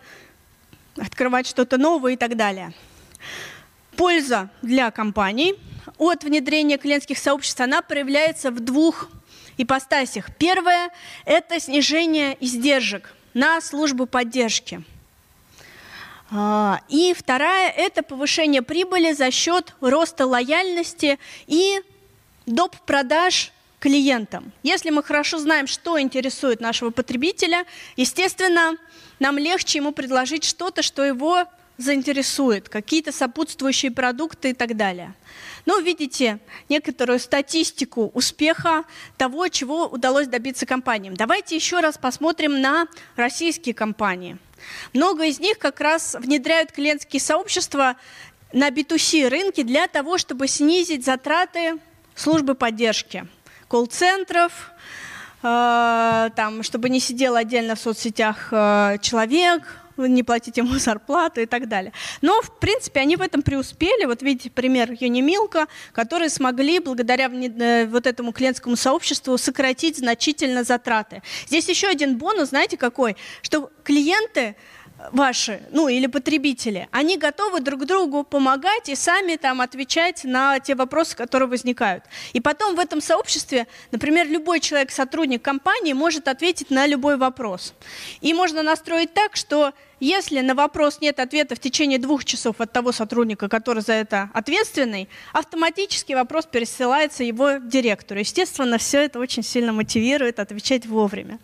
открывать что-то новое и так далее. Польза для компаний – от внедрения клиентских сообществ, она проявляется в двух ипостасях. Первое – это снижение издержек на службу поддержки. А, и вторая – это повышение прибыли за счет роста лояльности и доп. продаж клиентам. Если мы хорошо знаем, что интересует нашего потребителя, естественно, нам легче ему предложить что-то, что его заинтересует, какие-то сопутствующие продукты и так далее. Но видите некоторую статистику успеха того, чего удалось добиться компаниям. Давайте еще раз посмотрим на российские компании. Много из них как раз внедряют клиентские сообщества на B2C рынке для того, чтобы снизить затраты службы поддержки, колл-центров, э, там, чтобы не сидел отдельно в соцсетях э, человек, не платить ему зарплату и так далее. Но, в принципе, они в этом преуспели. Вот видите пример Юнимилка, которые смогли благодаря э, вот этому клиентскому сообществу сократить значительно затраты. Здесь еще один бонус, знаете какой? Что клиенты ваши, ну или потребители, они готовы друг другу помогать и сами там отвечать на те вопросы, которые возникают. И потом в этом сообществе, например, любой человек, сотрудник компании, может ответить на любой вопрос. И можно настроить так, что если на вопрос нет ответа в течение двух часов от того сотрудника, который за это ответственный, автоматически вопрос пересылается его директору. Естественно, все это очень сильно мотивирует отвечать вовремя.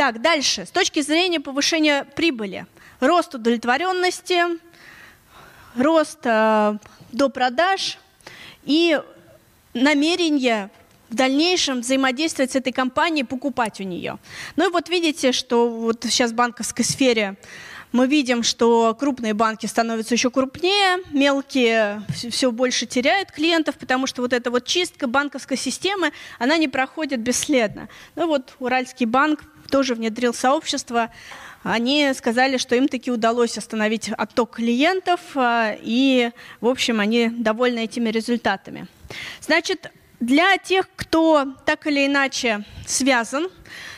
Так, дальше. С точки зрения повышения прибыли, рост удовлетворенности, рост э, до продаж и намерение в дальнейшем взаимодействовать с этой компанией, покупать у нее. Ну и вот видите, что вот сейчас в банковской сфере мы видим, что крупные банки становятся еще крупнее, мелкие все больше теряют клиентов, потому что вот эта вот чистка банковской системы, она не проходит бесследно. Ну вот Уральский банк тоже внедрил сообщество, они сказали, что им таки удалось остановить отток клиентов, а, и, в общем, они довольны этими результатами. Значит, для тех, кто так или иначе связан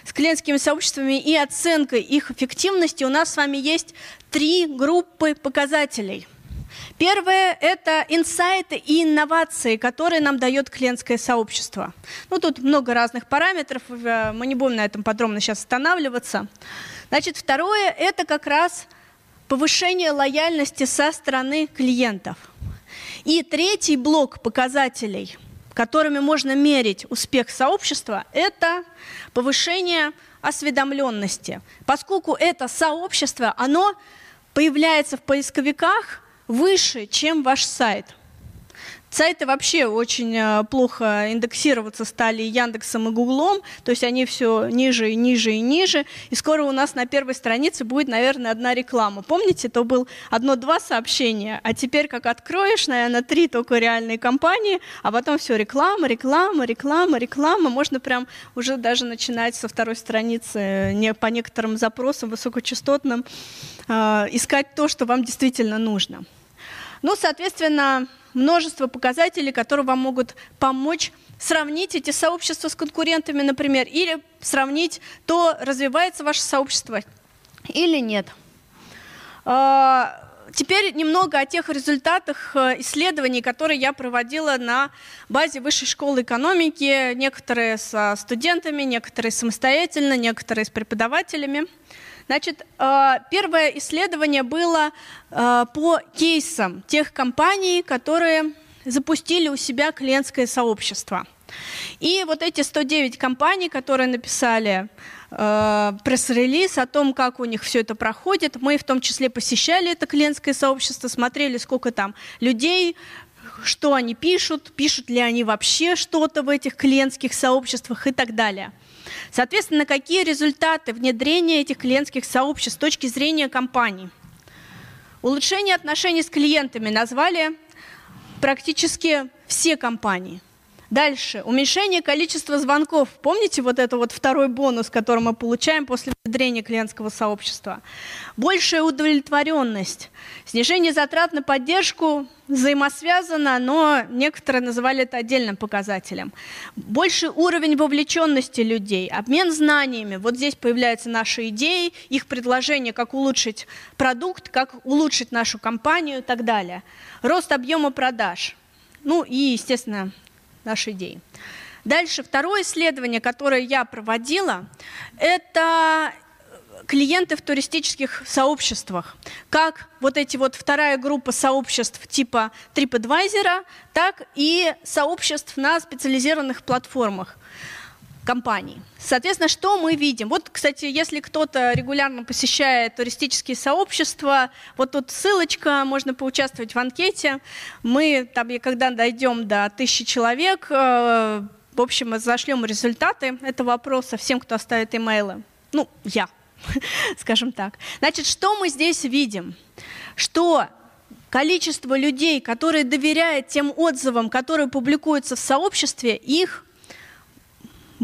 с клиентскими сообществами и оценкой их эффективности, у нас с вами есть три группы показателей – Первое – это инсайты и инновации, которые нам дает клиентское сообщество. Ну, тут много разных параметров, э, мы не будем на этом подробно сейчас останавливаться. Значит, второе – это как раз повышение лояльности со стороны клиентов. И третий блок показателей, которыми можно мерить успех сообщества, это повышение осведомленности. Поскольку это сообщество, оно появляется в поисковиках выше, чем ваш сайт. Сайты вообще очень э, плохо индексироваться стали Яндексом и Гуглом, то есть они все ниже и ниже и ниже, и скоро у нас на первой странице будет, наверное, одна реклама. Помните, то был одно-два сообщения, а теперь как откроешь, наверное, три только реальные компании, а потом все реклама, реклама, реклама, реклама. Можно прям уже даже начинать со второй страницы э, не по некоторым запросам высокочастотным э, искать то, что вам действительно нужно. Ну, соответственно, множество показателей, которые вам могут помочь сравнить эти сообщества с конкурентами, например, или сравнить, то развивается ваше сообщество или нет. А, теперь немного о тех результатах э, исследований, которые я проводила на базе Высшей школы экономики, некоторые со студентами, некоторые самостоятельно, некоторые с преподавателями. Значит, э, первое исследование было э, по кейсам тех компаний, которые запустили у себя клиентское сообщество. И вот эти 109 компаний, которые написали э, пресс-релиз о том, как у них все это проходит, мы в том числе посещали это клиентское сообщество, смотрели, сколько там людей, что они пишут, пишут ли они вообще что-то в этих клиентских сообществах и так далее. Соответственно, какие результаты внедрения этих клиентских сообществ с точки зрения компаний? Улучшение отношений с клиентами назвали практически все компании – Дальше. Уменьшение количества звонков. Помните вот это вот второй бонус, который мы получаем после внедрения клиентского сообщества? Большая удовлетворенность. Снижение затрат на поддержку взаимосвязано, но некоторые называли это отдельным показателем. Больший уровень вовлеченности людей, обмен знаниями. Вот здесь появляются наши идеи, их предложения, как улучшить продукт, как улучшить нашу компанию и так далее. Рост объема продаж. Ну и, естественно, нашей идеи. Дальше, второе исследование, которое я проводила, это клиенты в туристических сообществах. Как вот эти вот вторая группа сообществ типа TripAdvisor, так и сообществ на специализированных платформах компаний. Соответственно, что мы видим? Вот, кстати, если кто-то регулярно посещает туристические сообщества, вот тут ссылочка, можно поучаствовать в анкете. Мы, там, когда дойдем до тысячи человек, э, в общем, зашлем результаты этого опроса всем, кто оставит имейлы. Ну, я, скажем так. Значит, что мы здесь видим? Что количество людей, которые доверяют тем отзывам, которые публикуются в сообществе, их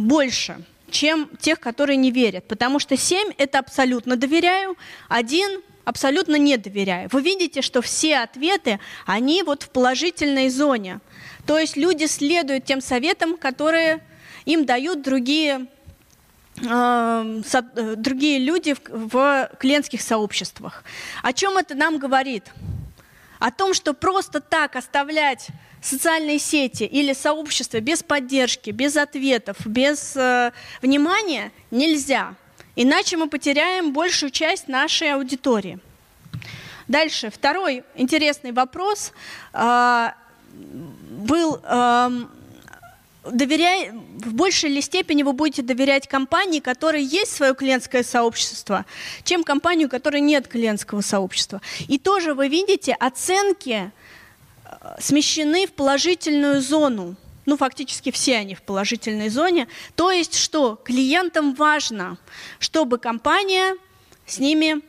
больше. чем тех, которые не верят. Потому что 7 – это абсолютно доверяю, один абсолютно не доверяю. Вы видите, что все ответы, они вот в положительной зоне. То есть люди следуют тем советам, которые им дают другие, э, э, другие люди в, в клиентских сообществах. О чем это нам говорит? О том, что просто так оставлять социальные сети или сообщества без поддержки, без ответов, без э, внимания нельзя. Иначе мы потеряем большую часть нашей аудитории. Дальше, второй интересный вопрос э, был, э, доверяй, в большей ли степени вы будете доверять компании, которой есть свое клиентское сообщество, чем компанию, у которой нет клиентского сообщества. И тоже вы видите оценки смещены в положительную зону. Ну, фактически все они в положительной зоне. То есть что? Клиентам важно, чтобы компания с ними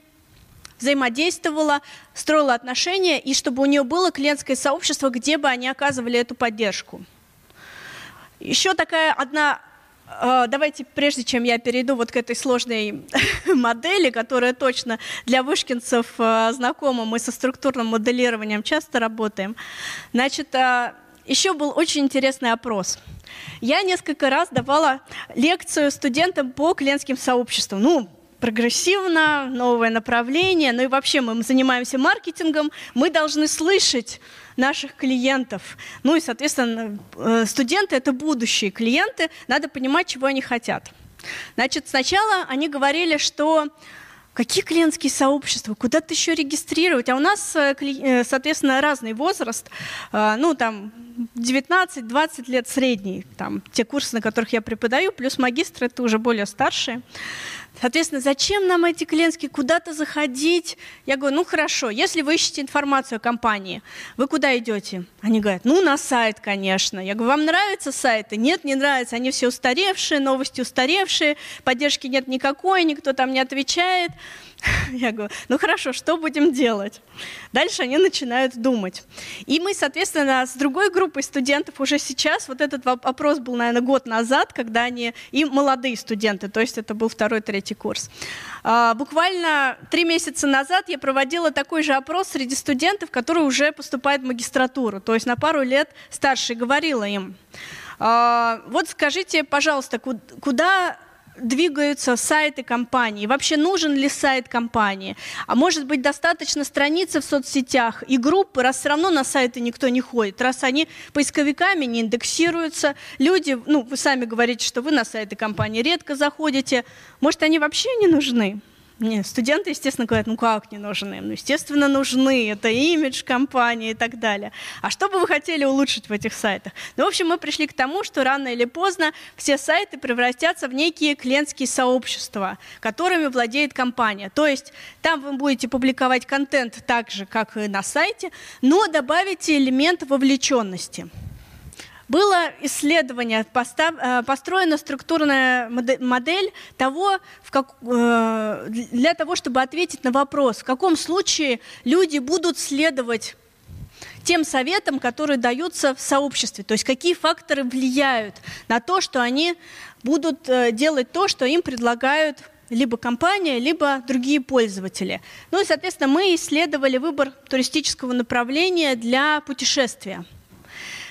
взаимодействовала, строила отношения, и чтобы у нее было клиентское сообщество, где бы они оказывали эту поддержку. Еще такая одна давайте, прежде чем я перейду вот к этой сложной модели, которая точно для вышкинцев а, знакома, мы со структурным моделированием часто работаем. Значит, а, еще был очень интересный опрос. Я несколько раз давала лекцию студентам по клиентским сообществам. Ну, прогрессивно, новое направление, ну и вообще мы занимаемся маркетингом, мы должны слышать наших клиентов. Ну и, соответственно, э, студенты – это будущие клиенты, надо понимать, чего они хотят. Значит, сначала они говорили, что Какие клиентские сообщества? Куда-то еще регистрировать? А у нас, э, э, соответственно, разный возраст. Ну, там, 19-20 лет средний. Там, те курсы, на которых я преподаю, плюс магистры, это уже более старшие. Соответственно, зачем нам эти клиентские, куда-то заходить? Я говорю, ну хорошо, если вы ищете информацию о компании, вы куда идете? Они говорят, ну на сайт, конечно. Я говорю, вам нравятся сайты? Нет, не нравятся, они все устаревшие, новости устаревшие, поддержки нет никакой, никто там не отвечает. Я говорю, ну хорошо, что будем делать? Дальше они начинают думать. И мы, соответственно, с другой группой студентов уже сейчас, вот этот вопрос был, наверное, год назад, когда они, и молодые студенты, то есть это был второй, третий курс. А, буквально три месяца назад я проводила такой же опрос среди студентов, которые уже поступают в магистратуру, то есть на пару лет старше, говорила им, а, вот скажите, пожалуйста, куда двигаются сайты компании, вообще нужен ли сайт компании, а может быть достаточно страницы в соцсетях и группы, раз все равно на сайты никто не ходит, раз они поисковиками не индексируются, люди, ну вы сами говорите, что вы на сайты компании редко заходите, может они вообще не нужны? Нет, студенты, естественно, говорят, ну как не нужны? Ну, естественно, нужны. Это имидж компании и так далее. А что бы вы хотели улучшить в этих сайтах? Ну, в общем, мы пришли к тому, что рано или поздно все сайты превратятся в некие клиентские сообщества, которыми владеет компания. То есть там вы будете публиковать контент так же, как и на сайте, но добавите элемент вовлеченности. Было исследование, э, построена структурная модель того, в как, э, для того, чтобы ответить на вопрос, в каком случае люди будут следовать тем советам, которые даются в сообществе. То есть какие факторы влияют на то, что они будут э, делать то, что им предлагают либо компания, либо другие пользователи. Ну и, соответственно, мы исследовали выбор туристического направления для путешествия.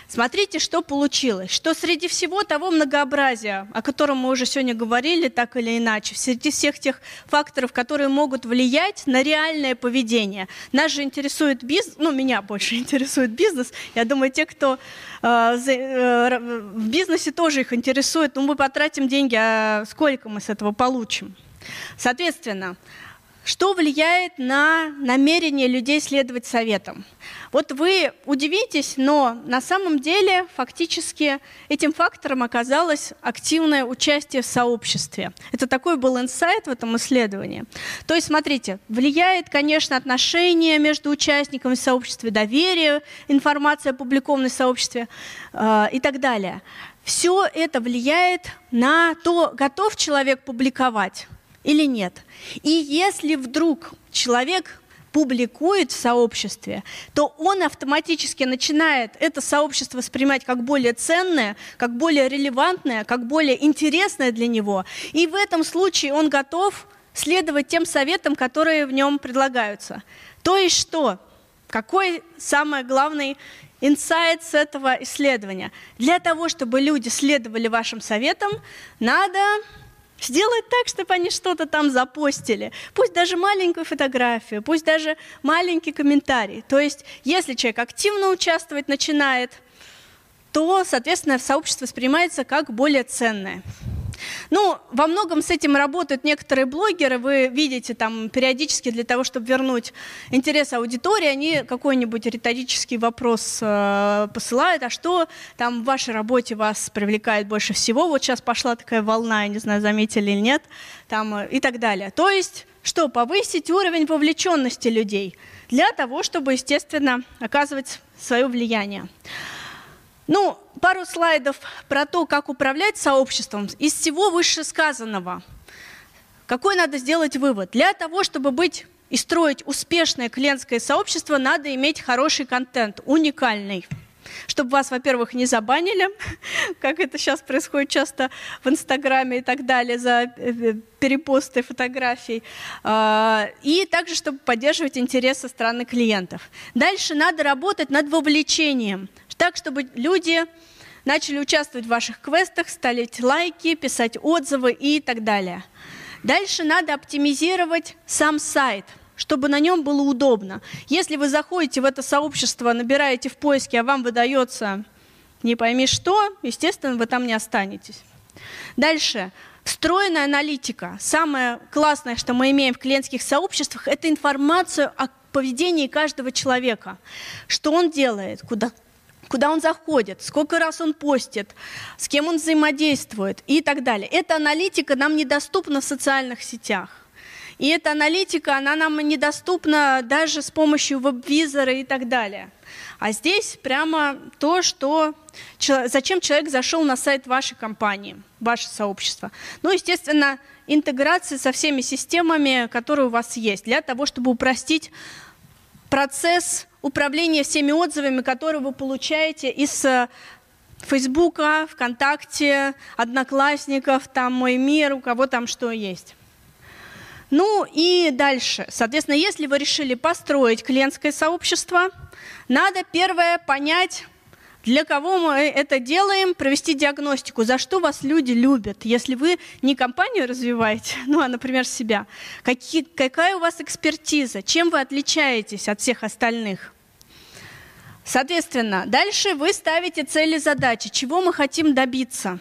Смотрите, что получилось. Что среди всего того многообразия, о котором мы уже сегодня говорили, так или иначе, среди всех тех факторов, которые могут влиять на реальное поведение. Нас же интересует бизнес, ну, меня больше интересует бизнес. Я думаю, те, кто э, э, в бизнесе тоже их интересует, ну, мы потратим деньги, а сколько мы с этого получим? Соответственно, что влияет на намерение людей следовать советам? Вот вы удивитесь, но на самом деле фактически этим фактором оказалось активное участие в сообществе. Это такой был инсайт в этом исследовании. То есть, смотрите, влияет, конечно, отношение между участниками сообщества, доверие, информация, опубликованной в сообществе э, и так далее. Все это влияет на то, готов человек публиковать или нет. И если вдруг человек публикует в сообществе, то он автоматически начинает это сообщество воспринимать как более ценное, как более релевантное, как более интересное для него. И в этом случае он готов следовать тем советам, которые в нем предлагаются. То есть что? Какой самый главный инсайт с этого исследования? Для того, чтобы люди следовали вашим советам, надо сделать так, чтобы они что-то там запостили. Пусть даже маленькую фотографию, пусть даже маленький комментарий. То есть, если человек активно участвовать начинает, то, соответственно, сообщество воспринимается как более ценное. Ну, во многом с этим работают некоторые блогеры. Вы видите там периодически для того, чтобы вернуть интерес аудитории, они какой-нибудь риторический вопрос э, посылают. А что там в вашей работе вас привлекает больше всего? Вот сейчас пошла такая волна, я не знаю, заметили или нет, там э, и так далее. То есть, что повысить уровень вовлеченности людей для того, чтобы, естественно, оказывать свое влияние. Ну, пару слайдов про то, как управлять сообществом. Из всего вышесказанного, какой надо сделать вывод? Для того, чтобы быть и строить успешное клиентское сообщество, надо иметь хороший контент, уникальный чтобы вас, во-первых, не забанили, как это сейчас происходит часто в Инстаграме и так далее, за э, э, перепосты фотографий, а, и также, чтобы поддерживать интерес со стороны клиентов. Дальше надо работать над вовлечением так, чтобы люди начали участвовать в ваших квестах, ставить лайки, писать отзывы и так далее. Дальше надо оптимизировать сам сайт, чтобы на нем было удобно. Если вы заходите в это сообщество, набираете в поиске, а вам выдается не пойми что, естественно, вы там не останетесь. Дальше. Встроенная аналитика. Самое классное, что мы имеем в клиентских сообществах, это информацию о поведении каждого человека. Что он делает, куда, куда он заходит, сколько раз он постит, с кем он взаимодействует и так далее. Эта аналитика нам недоступна в социальных сетях. И эта аналитика, она нам недоступна даже с помощью веб-визора и так далее. А здесь прямо то, что, зачем человек зашел на сайт вашей компании, ваше сообщество. Ну, естественно, интеграция со всеми системами, которые у вас есть, для того, чтобы упростить процесс управления всеми отзывами, которые вы получаете из э, Фейсбука, ВКонтакте, Одноклассников, там Мой мир, у кого там что есть. Ну и дальше. Соответственно, если вы решили построить клиентское сообщество, надо первое понять, для кого мы это делаем? Провести диагностику. За что вас люди любят? Если вы не компанию развиваете, ну, а, например, себя, какие, какая у вас экспертиза? Чем вы отличаетесь от всех остальных? Соответственно, дальше вы ставите цели, задачи. Чего мы хотим добиться?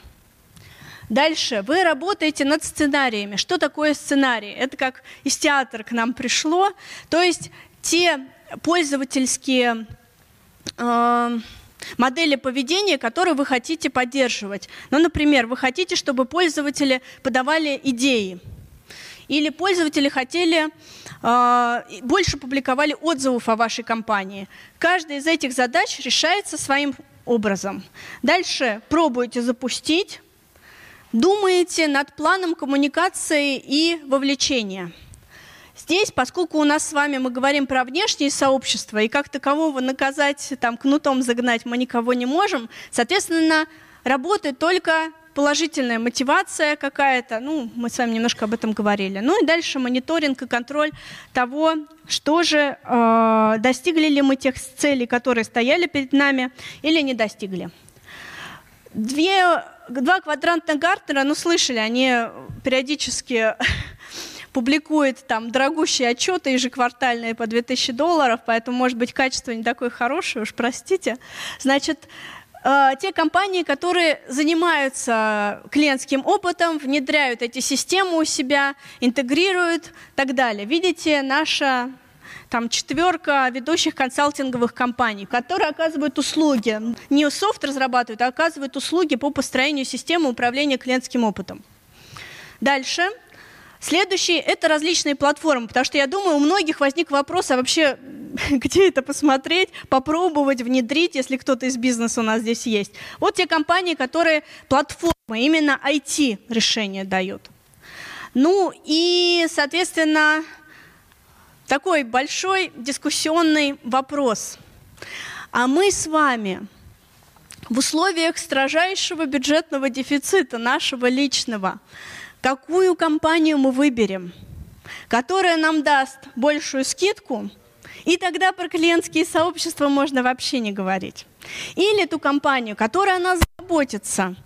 Дальше вы работаете над сценариями. Что такое сценарий? Это как из театра к нам пришло. То есть те пользовательские э, модели поведения, которые вы хотите поддерживать. Ну, например, вы хотите, чтобы пользователи подавали идеи. Или пользователи хотели э, больше публиковали отзывов о вашей компании. Каждая из этих задач решается своим образом. Дальше пробуете запустить, думаете над планом коммуникации и вовлечения. Здесь, поскольку у нас с вами мы говорим про внешние сообщества, и как такового наказать, там, кнутом загнать мы никого не можем, соответственно, работает только положительная мотивация какая-то, ну, мы с вами немножко об этом говорили. Ну и дальше мониторинг и контроль того, что же, э, достигли ли мы тех целей, которые стояли перед нами, или не достигли. Две, два квадранта Гартнера, ну, слышали, они периодически публикует там дорогущие отчеты ежеквартальные по 2000 долларов, поэтому, может быть, качество не такое хорошее, уж простите. Значит, э, те компании, которые занимаются клиентским опытом, внедряют эти системы у себя, интегрируют и так далее. Видите, наша там четверка ведущих консалтинговых компаний, которые оказывают услуги, не софт разрабатывают, а оказывают услуги по построению системы управления клиентским опытом. Дальше – Следующий – это различные платформы, потому что я думаю, у многих возник вопрос, а вообще где это посмотреть, попробовать, внедрить, если кто-то из бизнеса у нас здесь есть. Вот те компании, которые платформы, именно IT-решения дают. Ну и, соответственно, такой большой дискуссионный вопрос. А мы с вами в условиях строжайшего бюджетного дефицита нашего личного, какую компанию мы выберем, которая нам даст большую скидку, и тогда про клиентские сообщества можно вообще не говорить. Или ту компанию, которая о нас заботится,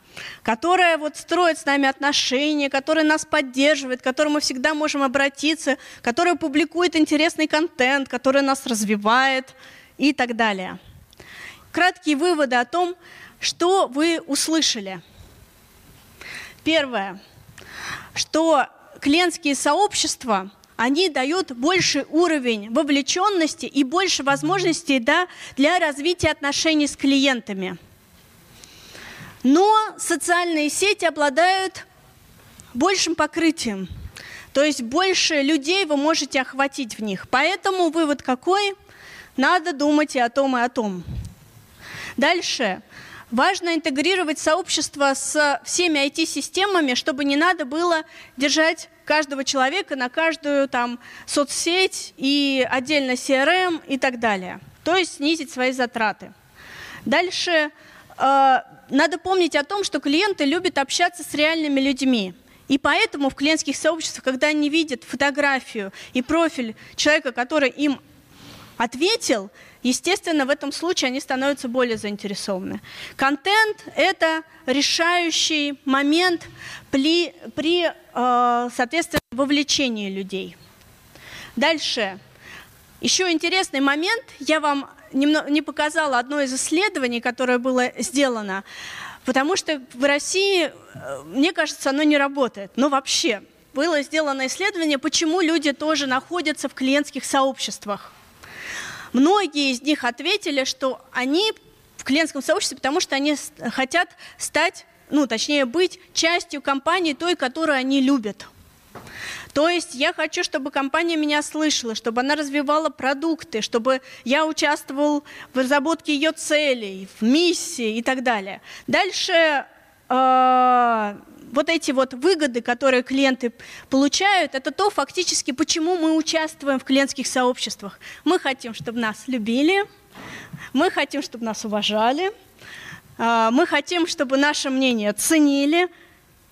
которая вот строит с нами отношения, которая нас поддерживает, к которой мы всегда можем обратиться, которая публикует интересный контент, которая нас развивает и так далее. Краткие выводы о том, что вы услышали. Первое, что клиентские сообщества, они дают больший уровень вовлеченности и больше возможностей да, для развития отношений с клиентами. Но социальные сети обладают большим покрытием, то есть больше людей вы можете охватить в них. Поэтому вывод какой? Надо думать и о том, и о том. Дальше. Важно интегрировать сообщество с всеми IT-системами, чтобы не надо было держать каждого человека на каждую там соцсеть и отдельно CRM и так далее. То есть снизить свои затраты. Дальше э, надо помнить о том, что клиенты любят общаться с реальными людьми. И поэтому в клиентских сообществах, когда они видят фотографию и профиль человека, который им ответил, естественно, в этом случае они становятся более заинтересованы. Контент – это решающий момент при, при э, соответственно, вовлечении людей. Дальше. Еще интересный момент. Я вам не показала одно из исследований, которое было сделано, потому что в России, э, мне кажется, оно не работает. Но вообще, было сделано исследование, почему люди тоже находятся в клиентских сообществах. Многие из них ответили, что они в клиентском сообществе, потому что они хотят стать, ну, точнее, быть частью компании той, которую они любят. То есть я хочу, чтобы компания меня слышала, чтобы она развивала продукты, чтобы я участвовал в разработке ее целей, в миссии и так далее. Дальше э, вот эти вот выгоды, которые клиенты получают, это то фактически, почему мы участвуем в клиентских сообществах. Мы хотим, чтобы нас любили, мы хотим, чтобы нас уважали, э, мы хотим, чтобы наше мнение ценили,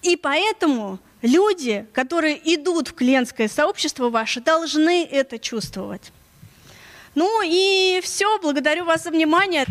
и поэтому люди, которые идут в клиентское сообщество ваше, должны это чувствовать. Ну и все, благодарю вас за внимание.